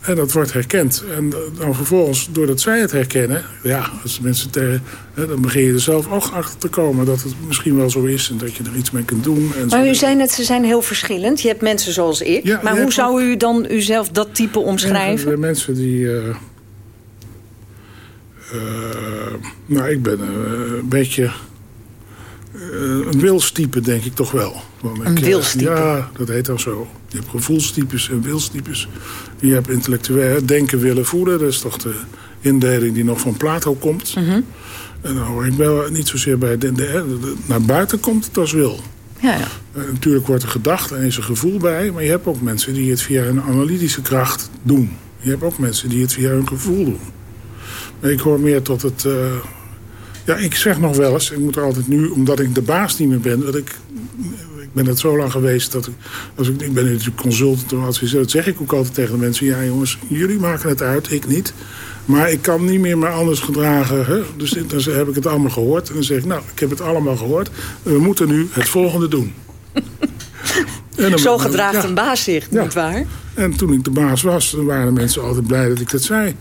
En dat wordt herkend. En dan vervolgens, doordat zij het herkennen... ja, als mensen tegen, hè, dan begin je er zelf ook achter te komen... dat het misschien wel zo is en dat je er iets mee kunt doen. En maar u zei net, ze zijn heel verschillend. Je hebt mensen zoals ik. Ja, maar hoe zou u dan uzelf dat type omschrijven? Ja, mensen die... Uh, uh, nou, ik ben uh, een beetje... een wilstype, denk ik toch wel. Want een wilstype? Ja, dat heet dan zo. Je hebt gevoelstypes en wilstypes. Je hebt intellectueel denken, willen, voelen. Dat is toch de indeling die nog van Plato komt. Mm -hmm. En dan hoor ik wel niet zozeer bij... De, de, de, naar buiten komt het als wil. Ja, ja. Uh, natuurlijk wordt er gedacht en is er gevoel bij. Maar je hebt ook mensen die het via hun analytische kracht doen. Je hebt ook mensen die het via hun gevoel doen. Maar ik hoor meer tot het... Uh, ja, ik zeg nog wel eens, ik moet er altijd nu, omdat ik de baas niet meer ben... dat ik ben het zo lang geweest dat ik... Als ik, ik ben natuurlijk consultant of adviseur. Dat zeg ik ook altijd tegen de mensen. Ja jongens, jullie maken het uit, ik niet. Maar ik kan niet meer maar anders gedragen. Hè? Dus dan heb ik het allemaal gehoord. En dan zeg ik, nou, ik heb het allemaal gehoord. We moeten nu het volgende doen. [laughs] dan, zo gedraagt ja, een baas zich, ja. niet waar? En toen ik de baas was, dan waren de mensen altijd blij dat ik dat zei.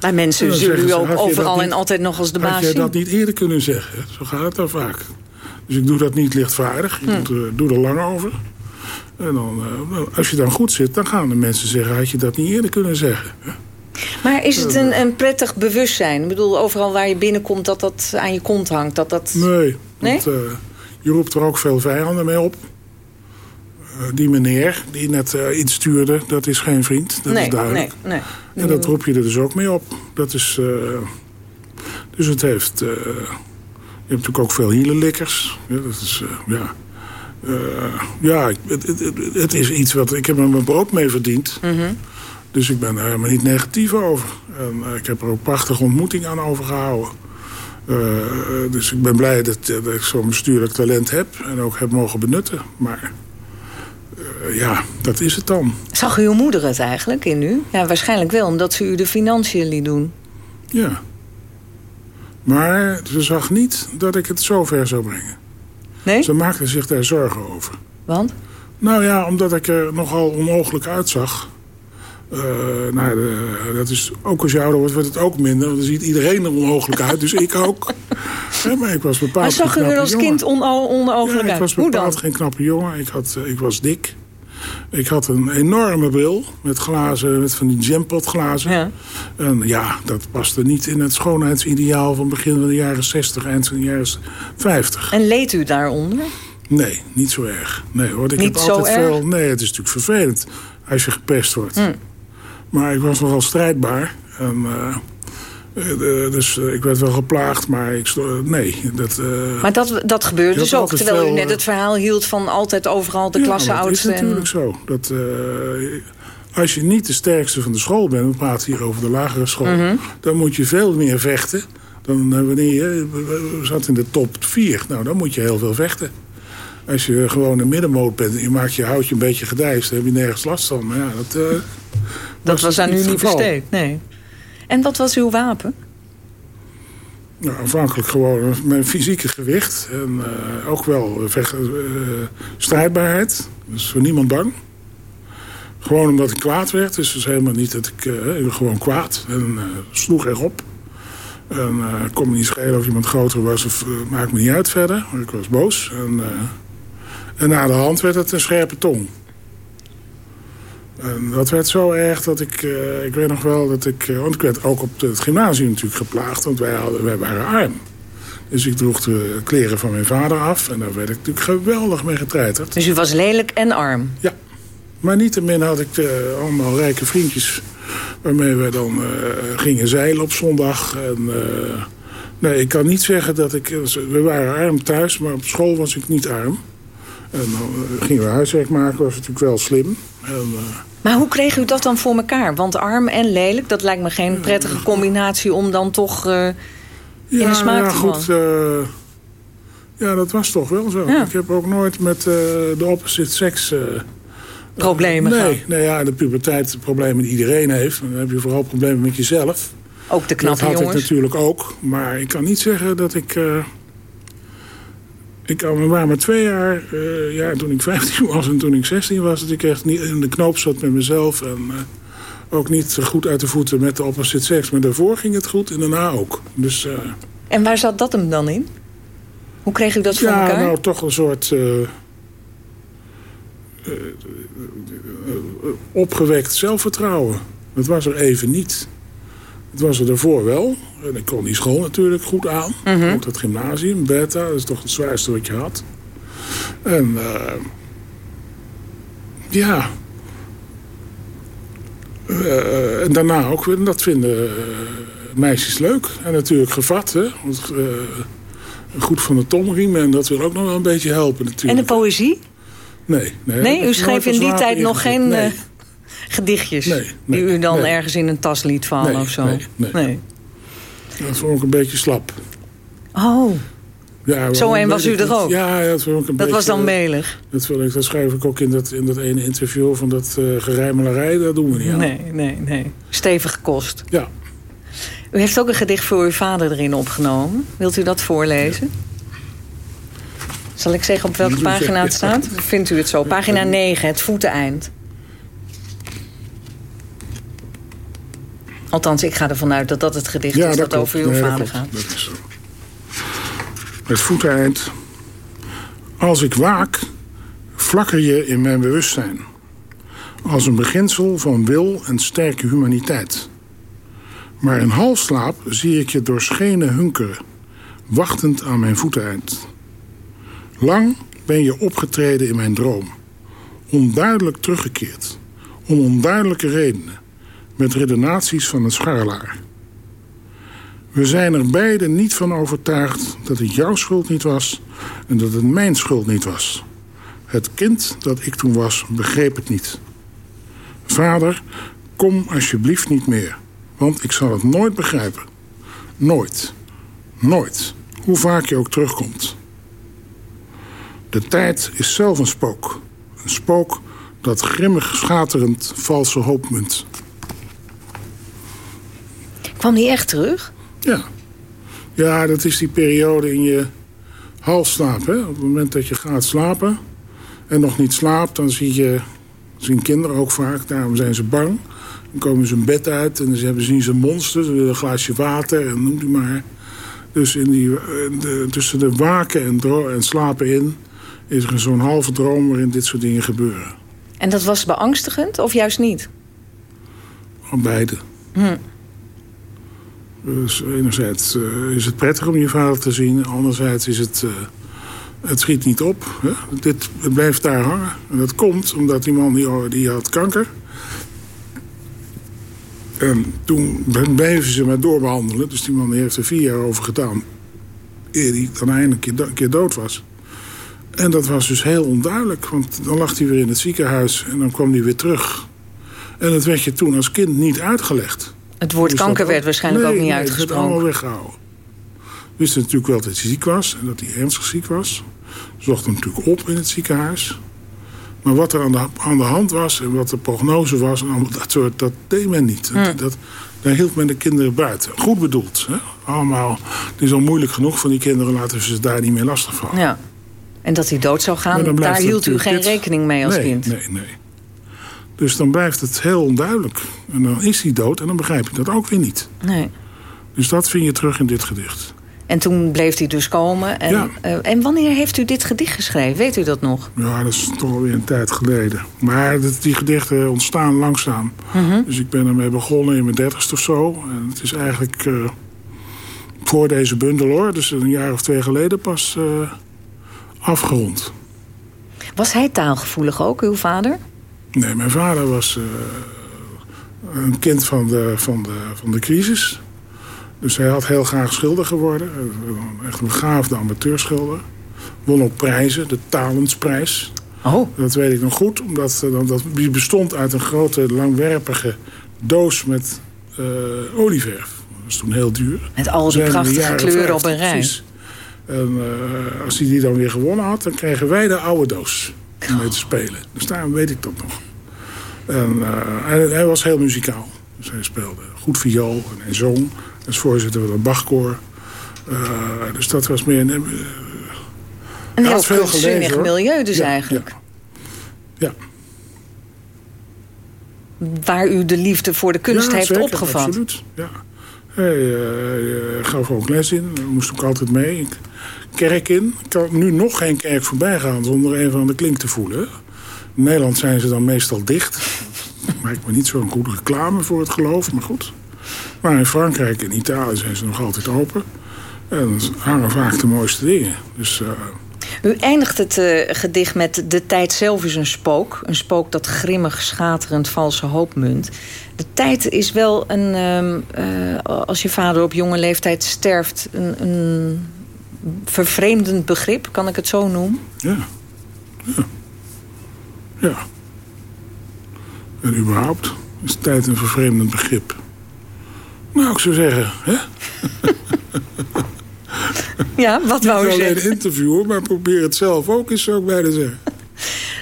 Maar mensen zullen u ook overal en altijd nog als de baas zien. Had je dat niet eerder kunnen zeggen? Zo gaat het dan vaak. Dus ik doe dat niet lichtvaardig. Ik hm. doe, doe er lang over. En dan, uh, als je dan goed zit, dan gaan de mensen zeggen... had je dat niet eerder kunnen zeggen. Maar is het een, een prettig bewustzijn? Ik bedoel, overal waar je binnenkomt dat dat aan je kont hangt? Dat dat... Nee, uh, je roept er ook veel vijanden mee op. Uh, die meneer die net iets stuurde, dat is geen vriend. Dat nee, is duidelijk. Nee, nee. En dat roep je er dus ook mee op. Dat is... dus het heeft... Je hebt natuurlijk ook veel hielenlikkers. Ja, dat is, uh, ja... Uh, ja, het, het, het, is iets wat... Ik heb er mijn brood mee verdiend. Mm -hmm. Dus ik ben er helemaal niet negatief over. En uh, ik heb er ook prachtige ontmoeting aan overgehouden. dus ik ben blij dat, dat ik zo'n bestuurlijk talent heb. En ook heb mogen benutten. Maar ja, dat is het dan. Zag uw moeder het eigenlijk in u? Ja, waarschijnlijk wel, omdat ze u de financiën liet doen. Ja. Maar ze zag niet dat ik het zover zou brengen. Nee? Ze maakte zich daar zorgen over. Want? Nou ja, omdat ik er nogal onmogelijk uitzag. Uh, nou, de, dat is, ook als je ouder wordt, wordt het ook minder. Want dan ziet iedereen er onmogelijk uit, dus ik ook. [laughs] ja, maar ik was bepaald maar zag u er als jongen. kind onmogelijk ja, uit? ik was bepaald geen knappe jongen. Ik, had, ik was dik. Ik had een enorme bril met glazen, met van die jampotglazen. Ja. En ja, dat paste niet in het schoonheidsideaal van begin van de jaren 60, eind van de jaren 50. En leed u daaronder? Nee, niet zo erg. Nee hoor, ik niet heb altijd zo veel. Erg? Nee, het is natuurlijk vervelend als je gepest wordt. Hm. Maar ik was nogal strijdbaar. En, uh, uh, dus uh, ik werd wel geplaagd, maar ik nee. Dat, maar dat, dat gebeurde dus ook, terwijl veel, u net het verhaal hield van altijd overal de ja, klasse oudste. dat is natuurlijk zo. Dat, als je niet de sterkste van de school bent, we praten hier over de lagere school... -hmm. dan moet je veel meer vechten dan wanneer je zat in de top 4. Nou, dan moet je heel veel vechten. Als je gewoon een middenmoot bent en je maakt je houtje een beetje gedijst... dan heb je nergens last van. Maar ja, dat, dat was, was aan u niet besteed, nee. En wat was uw wapen? Nou, aanvankelijk gewoon mijn fysieke gewicht. En uh, ook wel vecht, uh, strijdbaarheid. Dus voor niemand bang. Gewoon omdat ik kwaad werd. Dus het is helemaal niet dat ik... Gewoon kwaad. En sloeg erop. En kon me niet schelen of iemand groter was. Of maakt me niet uit verder. Maar ik was boos. En, en na de hand werd het een scherpe tong. En dat werd zo erg dat ik... Uh, ik weet nog wel dat ik... Uh, want ik werd ook op het gymnasium natuurlijk geplaagd. Want wij, hadden, wij waren arm. Dus ik droeg de kleren van mijn vader af. En daar werd ik natuurlijk geweldig mee getreiterd. Dus u was lelijk en arm? Ja. Maar niettemin had ik uh, allemaal rijke vriendjes... waarmee we dan gingen zeilen op zondag. En, nee, ik kan niet zeggen dat ik... We waren arm thuis, maar op school was ik niet arm. En dan gingen we huiswerk maken, was natuurlijk wel slim. En, maar hoe kreeg u dat dan voor elkaar? Want arm en lelijk, dat lijkt me geen prettige combinatie... om dan toch in ja, de smaak ja, te goed, vallen. ja, dat was toch wel zo. Ja. Ik heb ook nooit met de opposite sex problemen nee, gehad. Nee, ja, de puberteit problemen die iedereen heeft. Dan heb je vooral problemen met jezelf. Ook de knappe Dat had jongens. ik natuurlijk ook. Maar ik kan niet zeggen dat ik... Ik we waren maar twee jaar, uh, ja, toen ik 15 [laughs] was en toen ik 16 was... dat ik echt niet in de knoop zat met mezelf. En uh, ook niet goed uit de voeten met de opposite sex. Maar daarvoor ging het goed en daarna ook. Dus, en waar zat dat hem dan in? Hoe kreeg u dat voor ja, elkaar? nou, toch een soort... Opgewekt zelfvertrouwen. Dat was er even niet. Het was er daarvoor wel. En ik kon die school natuurlijk goed aan. Mhm. Mm -hmm. Ook dat gymnasium, beta, dat is toch het zwaarste wat je had. En uh, ja. Uh, en daarna ook, en dat vinden meisjes leuk. En natuurlijk gevat, hè. Want, goed van de tomriem en dat wil ook nog wel een beetje helpen natuurlijk. En de poëzie? Nee. Nee, nee u schreef in die tijd nog geen nee. Gedichtjes... Nee, nee, die u dan nee. ergens in een tas liet vallen of zo? Nee, nee. Dat vond ik een beetje slap. Oh, ja, zo een was u er ook? Ja, dat vond ik een dat beetje... was dan melig? Dat, wil ik, dat schrijf ik ook in dat, in dat ene interview van dat uh, gerijmelarij. Dat doen we niet aan. Nee, nee, nee. Stevig kost. Ja. U heeft ook een gedicht voor uw vader erin opgenomen. Wilt u dat voorlezen? Ja. Zal ik zeggen op welke pagina het staat? Vindt u het zo? Pagina 9, het voeteneind. Althans, ik ga ervan uit dat dat het gedicht ja, is dat, dat over uw nee, vader gaat. Dat is zo. Het voeteneind. Als ik waak, flakker je in mijn bewustzijn. Als een beginsel van wil en sterke humaniteit. Maar in halfslaap zie ik je door schenen hunkeren, wachtend aan mijn voeteneind. Lang ben je opgetreden in mijn droom. Onduidelijk teruggekeerd. Om onduidelijke redenen. Met redenaties van een scharrelaar. We zijn er beiden niet van overtuigd dat het jouw schuld niet was... en dat het mijn schuld niet was. Het kind dat ik toen was, begreep het niet. Vader, kom alsjeblieft niet meer. Want ik zal het nooit begrijpen. Nooit. Nooit. Hoe vaak je ook terugkomt. De tijd is zelf een spook. Een spook dat grimmig schaterend valse hoop munt. Kwam die echt terug? Ja. Ja, dat is die periode in je halfslaap. Hè? Op het moment dat je gaat slapen en nog niet slaapt... dan zie je, zien kinderen ook vaak, daarom zijn ze bang. Dan komen ze hun bed uit en dan hebben zien ze monsters. Ze willen een glaasje water en noem die maar. Dus in die, de, tussen de waken en, en slapen in is er zo'n halve droom waarin dit soort dingen gebeuren. En dat was beangstigend of juist niet? Van beide. Hm. Dus enerzijds uh, is het prettig om je vader te zien. Anderzijds is het... Uh, het schiet niet op. Hè? Dit, het blijft daar hangen. En dat komt omdat die man die, die had kanker. En toen bleven ze maar doorbehandelen. Dus die man die heeft er vier jaar over gedaan. Eer hij dan eindelijk een keer dood was. En dat was dus heel onduidelijk. Want dan lag hij weer in het ziekenhuis en dan kwam hij weer terug. En dat werd je toen als kind niet uitgelegd. Het woord dus kanker werd waarschijnlijk nee, ook niet nee, uitgesproken. Het allemaal weggehouden. Wist natuurlijk wel dat hij ziek was en dat hij ernstig ziek was. Zocht hem natuurlijk op in het ziekenhuis. Maar wat er aan de, aan de hand was en wat de prognose was... en allemaal dat soort, dat deed men niet. Hm. Dat, dat, daar hield men de kinderen buiten. Goed bedoeld. Hè? Allemaal, het is al moeilijk genoeg van die kinderen... laten ze daar niet meer lastig vallen. Ja. En dat hij dood zou gaan, daar hield u geen dit- rekening mee als nee, kind. Nee, nee. Dus dan blijft het heel onduidelijk. En dan is hij dood en dan begrijp je dat ook weer niet. Nee. Dus dat vind je terug in dit gedicht. En toen bleef hij dus komen. En, Ja. eh, en wanneer heeft u dit gedicht geschreven? Weet u dat nog? Ja, dat is toch alweer een tijd geleden. Maar die gedichten ontstaan langzaam. Mhm. Dus ik ben ermee begonnen in mijn dertigste of zo. En het is eigenlijk... eh, voor deze bundel hoor. Dus een jaar of twee geleden pas uh, afgerond. Was hij taalgevoelig ook, uw vader? Nee, mijn vader was uh, een kind van de, van, de, van de crisis. Dus hij had heel graag schilder geworden. Echt een begaafde amateurschilder. Won ook prijzen, de Talensprijs. Oh. Dat weet ik nog goed, omdat dat, die bestond uit een grote langwerpige doos met uh, olieverf. Dat was toen heel duur. Met al die prachtige kleuren op een rij. En uh, als hij die dan weer gewonnen had, dan kregen wij de oude doos om mee te spelen. Dus daarom weet ik dat nog. En uh, hij, hij, was heel muzikaal. Dus hij speelde goed viool en hij zong. Als voorzitter van een Bachkoor. dus dat was meer... Een, een heel kunstzinnig milieu dus ja, eigenlijk. Ja. ja. Waar u de liefde voor de kunst ja, heeft zeker, opgevat. absoluut. Ja. Hij gaf ook les in. Moest ook altijd mee. Ik, kerk in. Ik kan nu nog geen kerk voorbij gaan zonder even aan de klink te voelen. In Nederland zijn ze dan meestal dicht. [laughs] Maakt me niet zo'n goede reclame voor het geloof, maar goed. Maar in Frankrijk en Italië zijn ze nog altijd open. En hangen vaak de mooiste dingen. Dus... Uh, u eindigt het uh, gedicht met... De tijd zelf is een spook. Een spook dat grimmig, schaterend, valse hoop munt. De tijd is wel een... Uh, uh, als je vader op jonge leeftijd sterft... een, een vervreemdend begrip, kan ik het zo noemen? Ja. Ja. Ja. En überhaupt is tijd een vervreemdend begrip. Nou, ik zou zeggen, hè? [laughs] Ja, wat wou u zeggen? Niet alleen interviewen, maar probeer het zelf ook eens, zou ik bijna zeggen.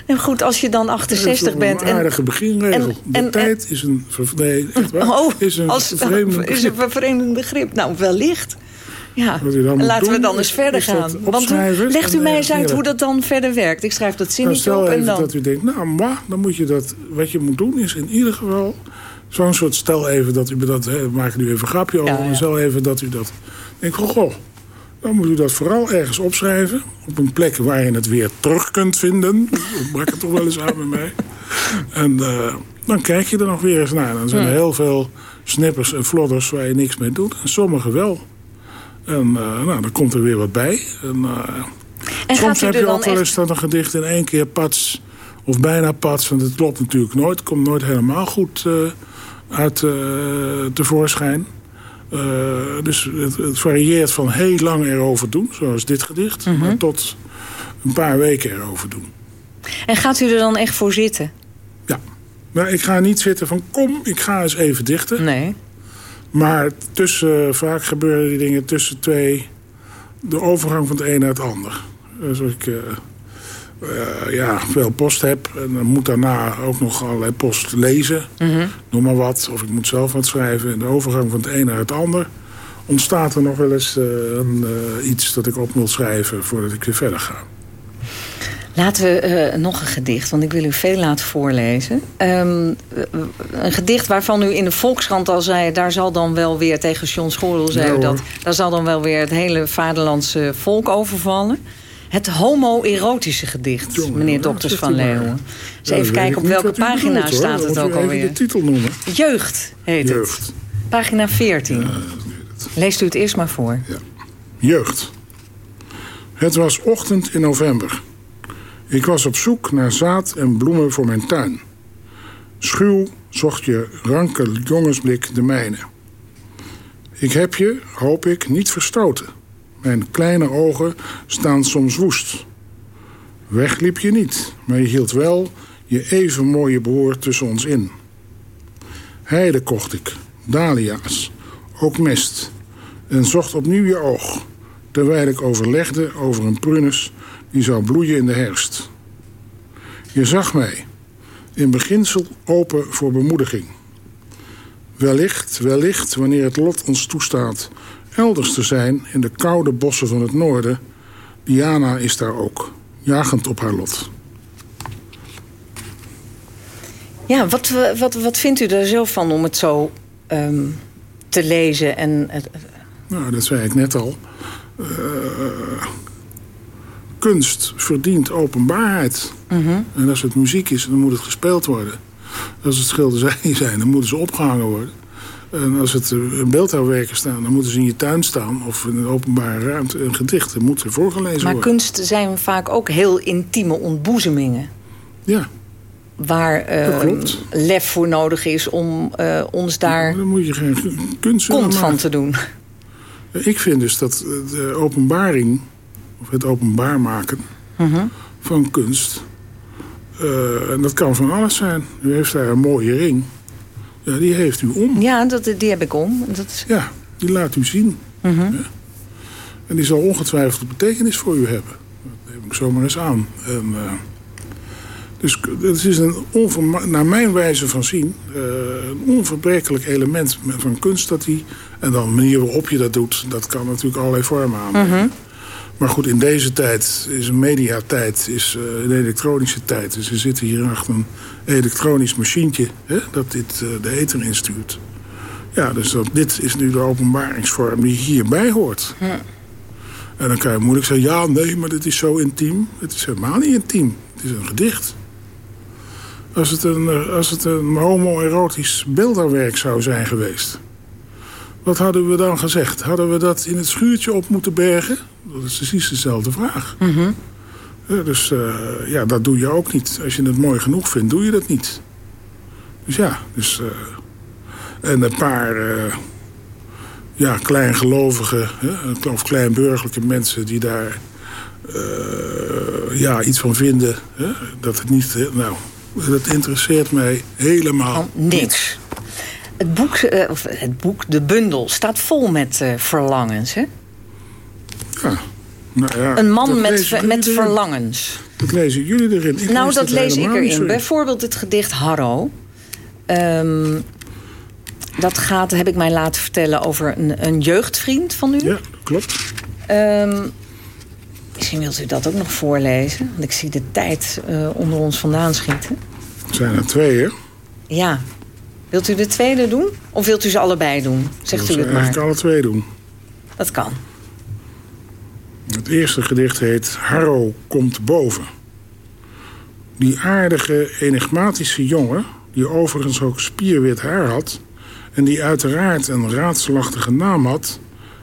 En goed, als je dan 68 bent... Een aardige beginregel. En, en, de tijd is een, nee, waar, oh, is een als, is een vervreemdend begrip. Nou, wellicht. Ja, laten doen, we dan eens verder gaan. Want legt u mij eens uit hoe dat dan verder werkt. Ik schrijf dat zinnetje nou, op en dan... dan... dat u denkt, nou, maar, dan moet je dat... Wat je moet doen is in ieder geval... Zo'n soort stel even dat u dat... Hè, maak nu even een grapje over. Ja, ja. Stel even dat u dat... Denk van, goh, dan moet u dat vooral ergens opschrijven. Op een plek waar je het weer terug kunt vinden. Dat brak het toch wel eens aan bij mij. En uh, dan kijk je er nog weer eens naar. Dan zijn er heel veel snippers en flodders waar je niks mee doet. En sommige wel. En uh, nou, dan komt er weer wat bij. En, uh, en soms heb je ook wel eens dat een gedicht in één keer pats... of bijna pats, want het klopt natuurlijk nooit. Het komt nooit helemaal goed uit tevoorschijn. Uh, dus het, het, varieert van heel lang erover doen, zoals dit gedicht... Mm -hmm. tot een paar weken erover doen. En gaat u er dan echt voor zitten? Ja. Maar ik ga niet zitten van kom, ik ga eens even dichten. Nee. Maar tussen, vaak gebeuren die dingen tussen twee... de overgang van het een naar het ander. Dus ik uh, uh, ja, veel post heb en dan moet daarna ook nog allerlei post lezen. Mm -hmm. Noem maar wat. Of ik moet zelf wat schrijven. En de overgang van het een naar het ander... ontstaat er nog wel eens uh, een, iets dat ik op moet schrijven voordat ik weer verder ga. Laten we uh, nog een gedicht, want ik wil u veel laten voorlezen. Um, een gedicht waarvan u in de Volkskrant al zei... daar zal dan wel weer, tegen John Schorrel zei dat... daar zal dan wel weer het hele vaderlandse volk overvallen. Het homoerotische gedicht, Jongen, meneer Dokters van Leeuwen. Dus even kijken op welke pagina bedoelt, staat het ook alweer. de titel noemen. Jeugd heet Jeugd. het. Pagina 14. Ja, Leest u het eerst maar voor. Ja. Jeugd. Het was ochtend in november. Ik was op zoek naar zaad en bloemen voor mijn tuin. Schuw zocht je ranke jongensblik de mijne. Ik heb je, hoop ik, niet verstoten. Mijn kleine ogen staan soms woest. Wegliep je niet, maar je hield wel je even mooie broer tussen ons in. Heide kocht ik, dahlia's, ook mest, en zocht opnieuw je oog, terwijl ik overlegde over een prunus die zou bloeien in de herfst. Je zag mij, in beginsel open voor bemoediging. Wellicht, wellicht, wanneer het lot ons toestaat elders te zijn in de koude bossen van het noorden. Diana is daar ook, jagend op haar lot. Ja, wat, wat, wat vindt u er zelf van om het zo um, te lezen? En, nou, dat zei ik net al. Uh, kunst verdient openbaarheid. Mm -hmm. En als het muziek is, dan moet het gespeeld worden. Als het schilderijen [laughs] zijn, dan moeten ze opgehangen worden. En als het een beeldhouwwerken staan, dan moeten ze in je tuin staan... of in een openbare ruimte. Een gedicht moet er voorgelezen maar worden. kunst zijn vaak ook heel intieme ontboezemingen. Ja. Waar uh, lef voor nodig is om uh, ons daar dan moet je geen kunst kont van te doen. Ik vind dus dat de openbaring, of het openbaar maken uh Mhm. -huh. van kunst... Uh, en dat kan van alles zijn. U heeft daar een mooie ring. Ja, die heeft u om. Ja, dat, die heb ik om. Dat... Ja, die laat u zien. Uh -huh. ja. En die zal ongetwijfeld betekenis voor u hebben. Dat neem ik zomaar eens aan. En, uh, dus het is een naar mijn wijze van zien... Uh, een onverbrekelijk element van kunst dat die... en dan de manier waarop je dat doet... dat kan natuurlijk allerlei vormen aannemen. Mhm. Uh -huh. Maar goed, in deze tijd is een mediatijd, is uh, een elektronische tijd. Dus we zitten hier achter een elektronisch machientje hè, dat dit uh, de ether instuurt. Ja, dus dat, dit is nu de openbaringsvorm die hierbij hoort. Hm. En dan kan je moeilijk zeggen, ja, nee, maar dit is zo intiem. Het is helemaal niet intiem. Het is een gedicht. Als het een, uh, als het een homoerotisch beeldenwerk zou zijn geweest... Wat hadden we dan gezegd? Hadden we dat in het schuurtje op moeten bergen? Dat is precies dezelfde vraag. Mm -hmm. ja, dus uh, ja, dat doe je ook niet. Als je het mooi genoeg vindt, doe je dat niet. Dus ja, dus... Uh, en een paar... Uh, ja, kleingelovige hè, of kleinburgerlijke mensen die daar... ja, iets van vinden. Hè, dat het niet... Nou, dat interesseert mij helemaal oh, niks. Het boek, uh, of het boek, de bundel, staat vol met uh, verlangens, hè? Ja. Nou ja een man met, met verlangens. Dat lezen jullie erin. Ik nou, lees dat lees ik erin. Sorry. Bijvoorbeeld het gedicht Harro. Um, dat gaat, heb ik mij laten vertellen, over een, een jeugdvriend van u. Ja, klopt. Um, misschien wilt u dat ook nog voorlezen. Want ik zie de tijd uh, onder ons vandaan schieten. Het zijn er twee, hè? Ja, Wilt u de tweede doen? Of wilt u ze allebei doen? Zegt u het maar. Ik alle twee doen. Dat kan. Het eerste gedicht heet Harro komt boven. Die aardige, enigmatische jongen... die overigens ook spierwit haar had... en die uiteraard een raadselachtige naam had...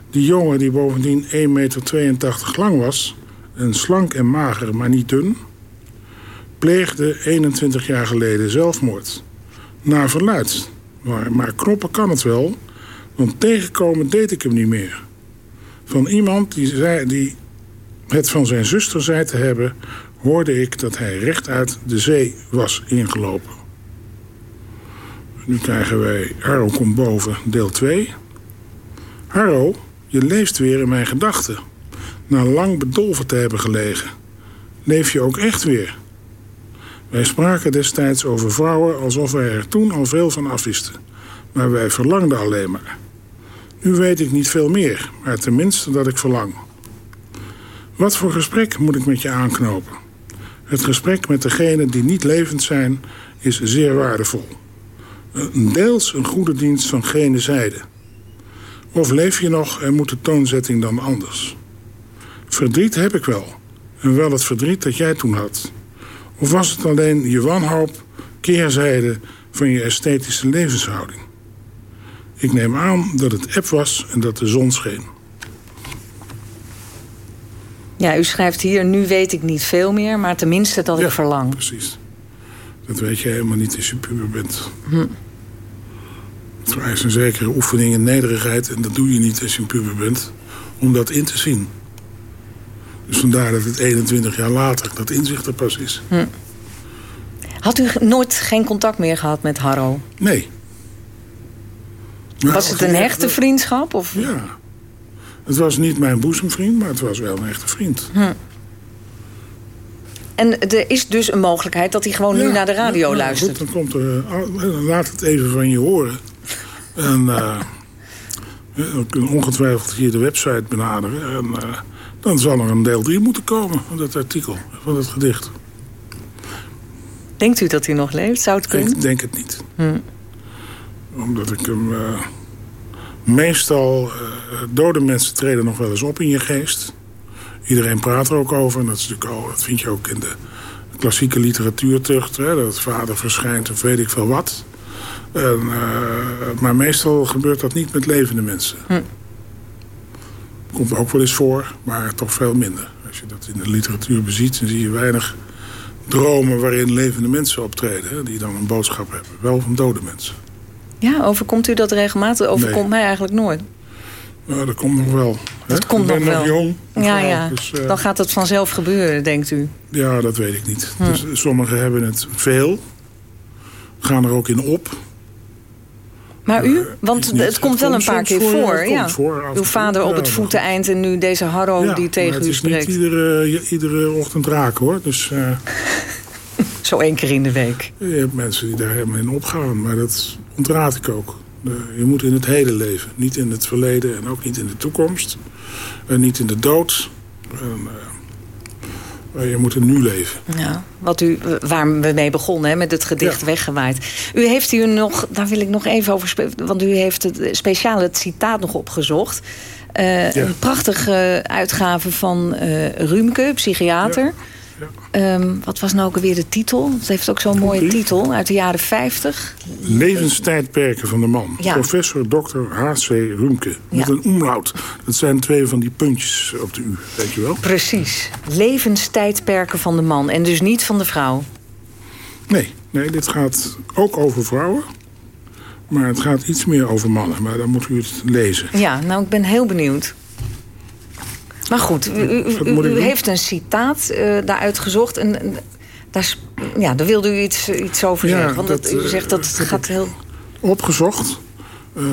die jongen die bovendien 1,82 meter lang was... en slank en mager, maar niet dun... pleegde 21 jaar geleden zelfmoord naar verluid. Maar, maar kan het wel, want tegenkomen deed ik hem niet meer. Van iemand die, zei, die het van zijn zuster zei te hebben... hoorde ik dat hij rechtuit de zee was ingelopen. Nu krijgen wij Harro komt boven, deel 2. Harro, je leeft weer in mijn gedachten. Na lang bedolven te hebben gelegen. Leef je ook echt weer... Wij spraken destijds over vrouwen alsof wij er toen al veel van afwisten. Maar wij verlangden alleen maar. Nu weet ik niet veel meer, maar tenminste dat ik verlang. Wat voor gesprek moet ik met je aanknopen? Het gesprek met degenen die niet levend zijn is zeer waardevol. Deels een goede dienst van gene zijde. Of leef je nog en moet de toonzetting dan anders? Verdriet heb ik wel. En wel het verdriet dat jij toen had. Of was het alleen je wanhoop, keerzijde van je esthetische levenshouding? Ik neem aan dat het eb was en dat de zon scheen. Ja, u schrijft hier, nu weet ik niet veel meer, maar tenminste dat ja, ik verlang. precies. Dat weet je helemaal niet als je puber bent. Hm. Het vereist een zekere oefening in nederigheid... en dat doe je niet als je een puber bent, om dat in te zien. Dus vandaar dat het 21 jaar later dat inzicht er pas is. Hm. Had u nooit geen contact meer gehad met Harro? Nee. Maar was het een hechte vriendschap? Of? Ja. Het was niet mijn boezemvriend, maar het was wel een echte vriend. Hm. En er is dus een mogelijkheid dat hij gewoon ja, nu naar de radio ja, luistert. Goed, dan komt er, uh, laat het even van je horen. En uh, we kunnen ongetwijfeld hier de website benaderen. En, uh, dan zal er een deel 3 moeten komen van dat artikel, van dat gedicht. Denkt u dat hij nog leeft? Zou het kunnen? Ik denk het niet. Hm. Omdat ik hem... Uh, meestal, uh, dode mensen treden nog wel eens op in je geest. Iedereen praat er ook over. En dat, is natuurlijk al, dat vind je ook in de klassieke literatuur terug. Hè, dat vader verschijnt of weet ik veel wat. En, maar meestal gebeurt dat niet met levende mensen. Hm. Komt ook wel eens voor, maar toch veel minder. Als je dat in de literatuur beziet, dan zie je weinig dromen waarin levende mensen optreden. Die dan een boodschap hebben. Wel van dode mensen. Ja, overkomt u dat regelmatig? Overkomt Nee. mij eigenlijk nooit. Nou, dat komt nog wel. Dat hè. komt ik ben nog wel. jong. Ja, ja. dus, eh, Dan gaat het vanzelf gebeuren, denkt u. Ja, dat weet ik niet. Hm. Dus, sommigen hebben het veel. Gaan er ook in op. Maar u? Want niet. het komt wel Het een paar keer voor, voor. het ja. voor, Uw vader op het voeteneind en nu deze Harro Ja, die tegen het u is spreekt. niet iedere, iedere ochtend raken hoor. Dus eh, [laughs] Zo één keer in de week. je hebt mensen die daar helemaal in opgaan. Maar dat ontraad ik ook. Je moet in het heden leven. Niet in het verleden en ook niet in de toekomst. En niet in de dood. En, eh, je moet er nu leven. Ja, wat u, waar we mee begonnen, hè, met het gedicht Weggewaaid. U heeft hier nog, daar wil ik nog even over spreken... want u heeft het speciaal het citaat nog opgezocht. Eh, Ja. Een prachtige uitgave van eh Rumke, psychiater. Ehm, wat was nou ook alweer de titel? Het heeft ook zo'n mooie titel, uit de jaren 50. Levenstijdperken van de man. Ja. Professor Dr. H.C. Rumke. Met Ja. een omlaut. Dat zijn twee van die puntjes op de U. Weet je wel? Precies. Levenstijdperken van de man en dus niet van de vrouw. Nee, nee, dit gaat ook over vrouwen. Maar het gaat iets meer over mannen. Maar dan moet u het lezen. Ja, nou, ik ben heel benieuwd. Maar goed, u, heeft een citaat eh daaruit gezocht. En, en daar, ja, daar wilde u iets, iets over Ja, zeggen. Want dat, u eh, zegt dat het gaat heel... Opgezocht. Eh,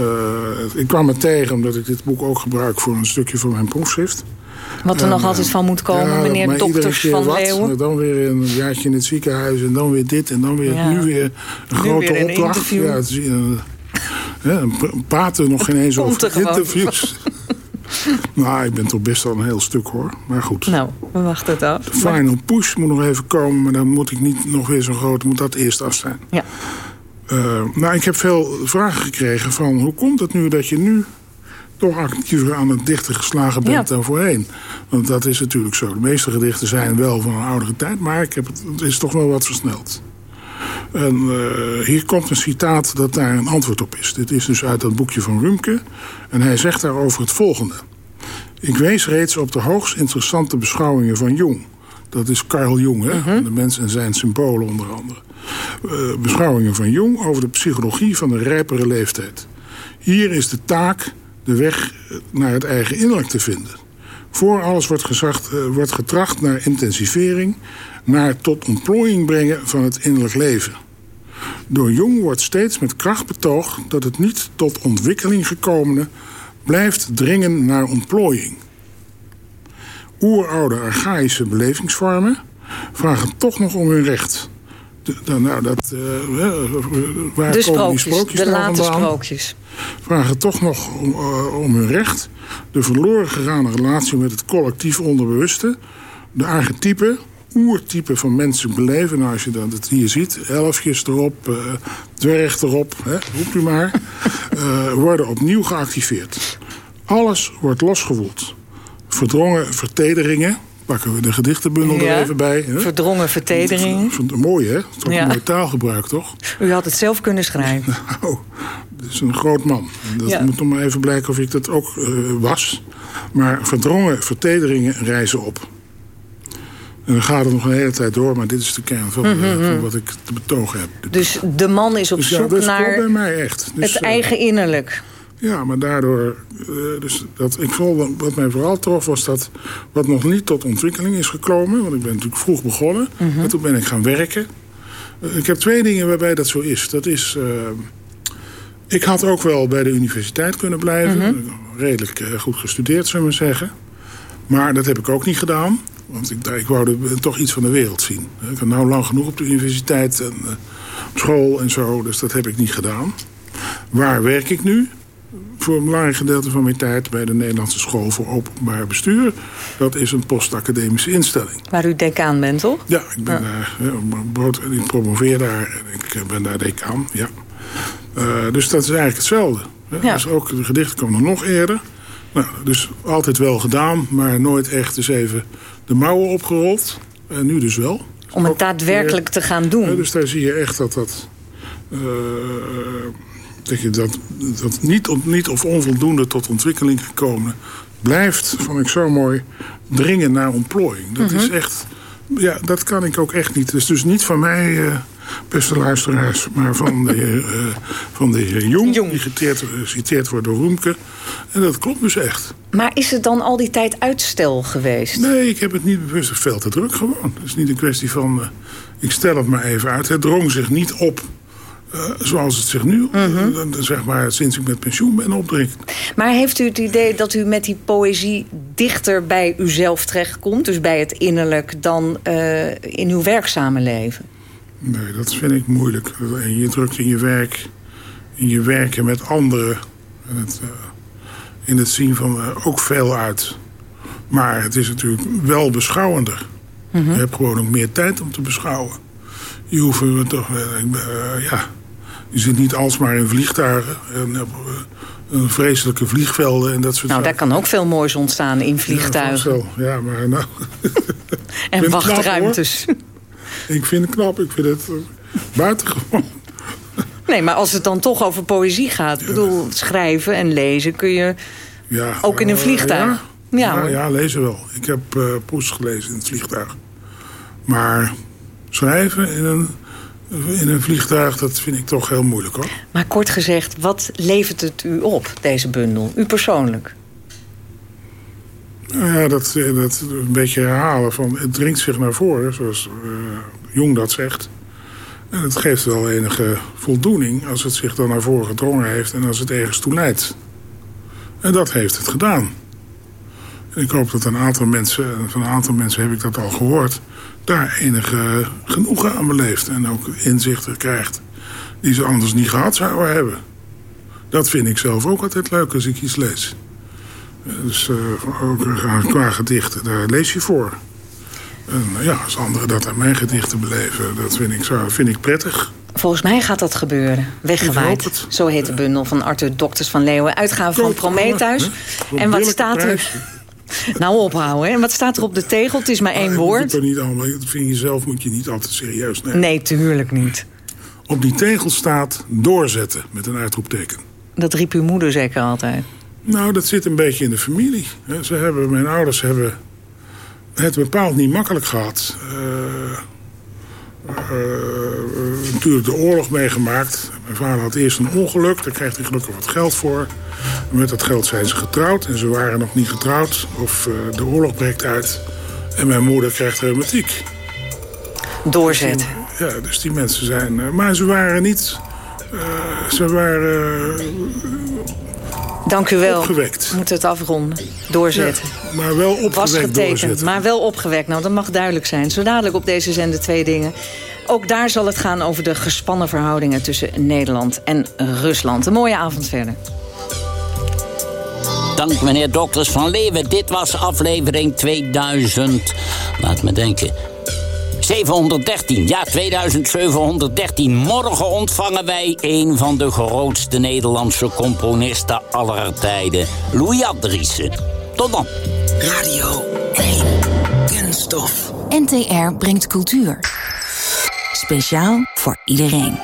ik kwam het tegen omdat ik dit boek ook gebruik voor een stukje van mijn proefschrift. Wat er nog altijd van moet komen, ja, meneer Dokters van wat, Leeuwen. Dan weer een jaartje in het ziekenhuis en dan weer dit en dan weer Ja. nu weer een Nu grote weer een opdracht. interview. Ja, het is, praten nog geen eens er over interviews. [laughs] nou, ik ben toch best wel een heel stuk hoor. Maar goed. Nou, we wachten het af. De final push moet nog even komen, maar dan moet ik niet nog weer zo'n groot, moet dat eerst af zijn. Ja. Eh, nou, ik heb veel vragen gekregen van hoe komt het nu dat je nu toch actiever aan het dichten geslagen bent Ja. dan voorheen? Want dat is natuurlijk zo. De meeste gedichten zijn wel van een oudere tijd, maar ik heb het, het is toch wel wat versneld. En eh, hier komt een citaat dat daar een antwoord op is. Dit is dus uit dat boekje van Rumke. En hij zegt daarover het volgende. Ik wees reeds op de hoogst interessante beschouwingen van Jung. Dat is Carl Jung, hè? de mens en zijn symbolen onder andere. Eh, beschouwingen van Jung over de psychologie van de rijpere leeftijd. Hier is de taak de weg eh, naar het eigen innerlijk te vinden. Voor alles wordt, gezacht, wordt getracht naar intensivering, naar tot ontplooiing brengen van het innerlijk leven. Door Jung wordt steeds met kracht betoogd dat het niet tot ontwikkeling gekomene blijft dringen naar ontplooiing. Oeroude archaïsche belevingsvormen vragen toch nog om hun recht. De, de- nou, dat, eh, waar De komen die sprookjes, sprookjes de nou late vandaan? sprookjes. vragen toch nog om, eh, om hun recht. De verloren gegaane relatie met het collectief onderbewuste. De archetypen, oertypen van mensen beleven. Nou, als je dat het hier ziet, elfjes erop, eh, dwerg erop, hè, roept u maar. [laughs] eh, worden opnieuw geactiveerd. Alles wordt losgewoeld. Verdrongen vertederingen. Pakken we de gedichtenbundel Ja, er even bij. Hè? Verdrongen vertedering. Vond- Mooi, hè? Toch Ja. mooi taalgebruik, toch? U had het zelf kunnen schrijven. [laughs] Nou, dat is een groot man. Dat Ja. moet nog maar even blijken of ik dat ook eh, was. Maar verdrongen vertederingen reizen op. En dan gaat het nog een hele tijd door, maar dit is de kern van, eh, Mhm. van wat ik te betogen heb. Dus de man is op Dus ja, zoek dat naar bij mij echt. Dus, het eh, eigen innerlijk. Ja, maar daardoor... eh, dus dat, ik vond, wat mij vooral trof was dat wat nog niet tot ontwikkeling is gekomen. Want ik ben natuurlijk vroeg begonnen. Mhm. En toen ben ik gaan werken. Ik heb twee dingen waarbij dat zo is. Dat is... ik had ook wel bij de universiteit kunnen blijven. Mhm. Redelijk goed gestudeerd, zullen we zeggen. Maar dat heb ik ook niet gedaan. Want ik, ik wou toch iets van de wereld zien. Ik had nou lang genoeg op de universiteit en eh, school en zo. Dus dat heb ik niet gedaan. Waar werk ik nu? Voor een belangrijk gedeelte van mijn tijd bij de Nederlandse School voor Openbaar Bestuur. Dat is een postacademische instelling. Waar u decaan bent, toch? Ja, ik ben daar, ja, brood- ik promoveer daar en ik ben daar decaan. Ja. Eh, dus dat is eigenlijk hetzelfde. Ja. Dus ook de gedichten komen nog eerder. Nou, dus altijd wel gedaan, maar nooit echt eens even de mouwen opgerold. En nu dus wel. Om het daadwerkelijk te gaan doen. Ja, dus daar zie je echt dat dat... dat je dat, dat niet, niet of onvoldoende tot ontwikkeling gekomen blijft, vond ik zo mooi, dringen naar ontplooiing. Dat is mhm. echt, ja, dat kan ik ook echt niet. Het is dus niet van mij, uh, beste luisteraars, maar van de, uh, van de heer Jong, Jong. die geciteerd wordt door Roemke. En dat klopt dus echt. Maar is het dan al die tijd uitstel geweest? Nee, ik heb het niet bewust. veel te druk gewoon. Het is niet een kwestie van, uh, ik stel het maar even uit. Het drong zich niet op uh, zoals het zich nu, mm zeg maar, sinds ik met pensioen ben, opdringt. Maar heeft u het idee dat u met die poëzie dichter bij uzelf terechtkomt... dus bij het innerlijk, dan uh, in uw werkzame leven? Nee, dat vind ik moeilijk. Je drukt in je werk, in je werken met anderen... En het, uh, in het zien van ook veel uit. Maar het is natuurlijk wel beschouwender. Mm -hmm. Je hebt gewoon ook meer tijd om te beschouwen. Je hoeft toch... ja, je zit niet alsmaar in vliegtuigen. En, vreselijke vliegvelden en dat soort Nou, daar kan ook veel moois ontstaan in vliegtuigen. Ja, ja maar nou... [laughs] en wachtruimtes. Ik vind het knap. Ik vind het uh, buitengewoon. Nee, maar als het dan toch over poëzie gaat... Ik bedoel, schrijven en lezen kun je ja, ook in een vliegtuig. Ja, ja, ja, lezen wel. Ik heb uh, Poes gelezen in het vliegtuig. Maar schrijven in een in een vliegtuig, dat vind ik toch heel moeilijk hoor. Maar kort gezegd, wat levert het u op, deze bundel? U persoonlijk? Nou ja, dat, eh, dat een beetje herhalen van het dringt zich naar voren, zoals uh, Jong dat zegt. En het geeft wel enige voldoening als het zich dan naar voren gedrongen heeft en als het ergens toe leidt. En dat heeft het gedaan. En ik hoop dat een aantal mensen, van een aantal mensen heb ik dat al gehoord daar enige genoegen aan beleeft. En ook inzichten krijgt die ze anders niet gehad zouden hebben. Dat vind ik zelf ook altijd leuk als ik iets lees. Dus uh, ook qua gedichten, daar lees je voor. En ja, als anderen dat aan mijn gedichten beleven, dat vind ik, zo, vind ik prettig. Volgens mij gaat dat gebeuren. Weggewaaid. Zo heet de bundel van Arthur Dokters van Leeuwen. Uitgave van Prometheus. En wat staat er... [laughs] Nou ophouden, hè? En wat staat er op de tegel? Het is maar één woord. Dat niet allemaal, dat vind je zelf moet je niet altijd serieus nemen. Nee, tuurlijk niet. Op die tegel staat doorzetten met een uitroepteken. Dat riep uw moeder zeker altijd? Nou, dat zit een beetje in de familie. Ze hebben, mijn ouders hebben het bepaald niet makkelijk gehad. Uh, uh, natuurlijk de oorlog meegemaakt. Mijn vader had eerst een ongeluk, daar kreeg hij gelukkig wat geld voor. met dat geld zijn ze getrouwd en ze waren nog niet getrouwd. Of uh, de oorlog breekt uit en mijn moeder krijgt reumatiek. Doorzetten. Ja, dus die mensen zijn... Maar ze waren niet... ze waren... Dank u wel. Opgewekt. We moeten het afronden. Doorzetten. Ja, maar wel opgewekt Was getekend, maar wel opgewekt. Nou, dat mag duidelijk zijn. Zo dadelijk op deze zender twee dingen. Ook daar zal het gaan over de gespannen verhoudingen... tussen Nederland en Rusland. Een mooie avond verder. Dank meneer Dokters van Leeuwen. Dit was aflevering 2000. Laat me denken. 713, ja 2713. Morgen ontvangen wij een van de grootste Nederlandse componisten aller tijden. Louis Andriessen. Tot dan. Radio 1. Kunststof. NTR brengt cultuur. Speciaal voor iedereen.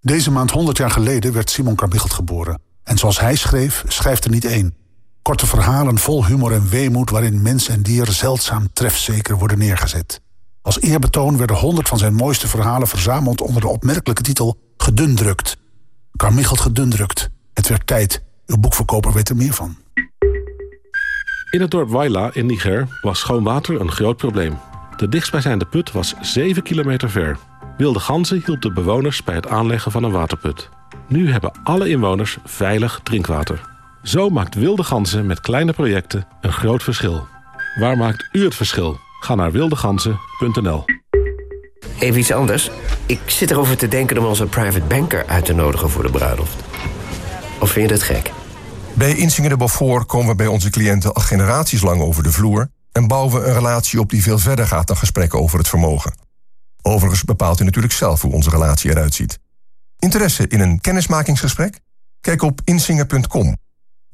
Deze maand 100 jaar geleden werd Simon Carmichelt geboren. En zoals hij schreef, schrijft er niet één. Korte verhalen vol humor en weemoed waarin mens en dier zeldzaam trefzeker worden neergezet. Als eerbetoon werden honderd van zijn mooiste verhalen verzameld onder de opmerkelijke titel Gedundrukt. Carmichelt gedundrukt. Het werd tijd. Uw boekverkoper weet er meer van. In het dorp Waila in Niger was schoon water een groot probleem. De dichtstbijzijnde put was 7 kilometer ver. Wilde ganzen hielp de bewoners bij het aanleggen van een waterput. Nu hebben alle inwoners veilig drinkwater. Zo maakt Wilde Ganzen met kleine projecten een groot verschil. Waar maakt u het verschil? Ga naar wildeganzen.nl Even iets anders. Ik zit erover te denken om onze private banker uit te nodigen voor de bruiloft. Of vind je dat gek? Bij Insinger de Beaufort komen we bij onze cliënten al generaties lang over de vloer... en bouwen we een relatie op die veel verder gaat dan gesprekken over het vermogen. Overigens bepaalt u natuurlijk zelf hoe onze relatie eruit ziet. Interesse in een kennismakingsgesprek? Kijk op insinger.com.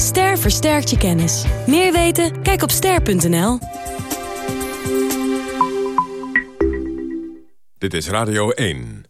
Ster versterkt je kennis. Meer weten? Kijk op ster.nl. Dit is Radio 1.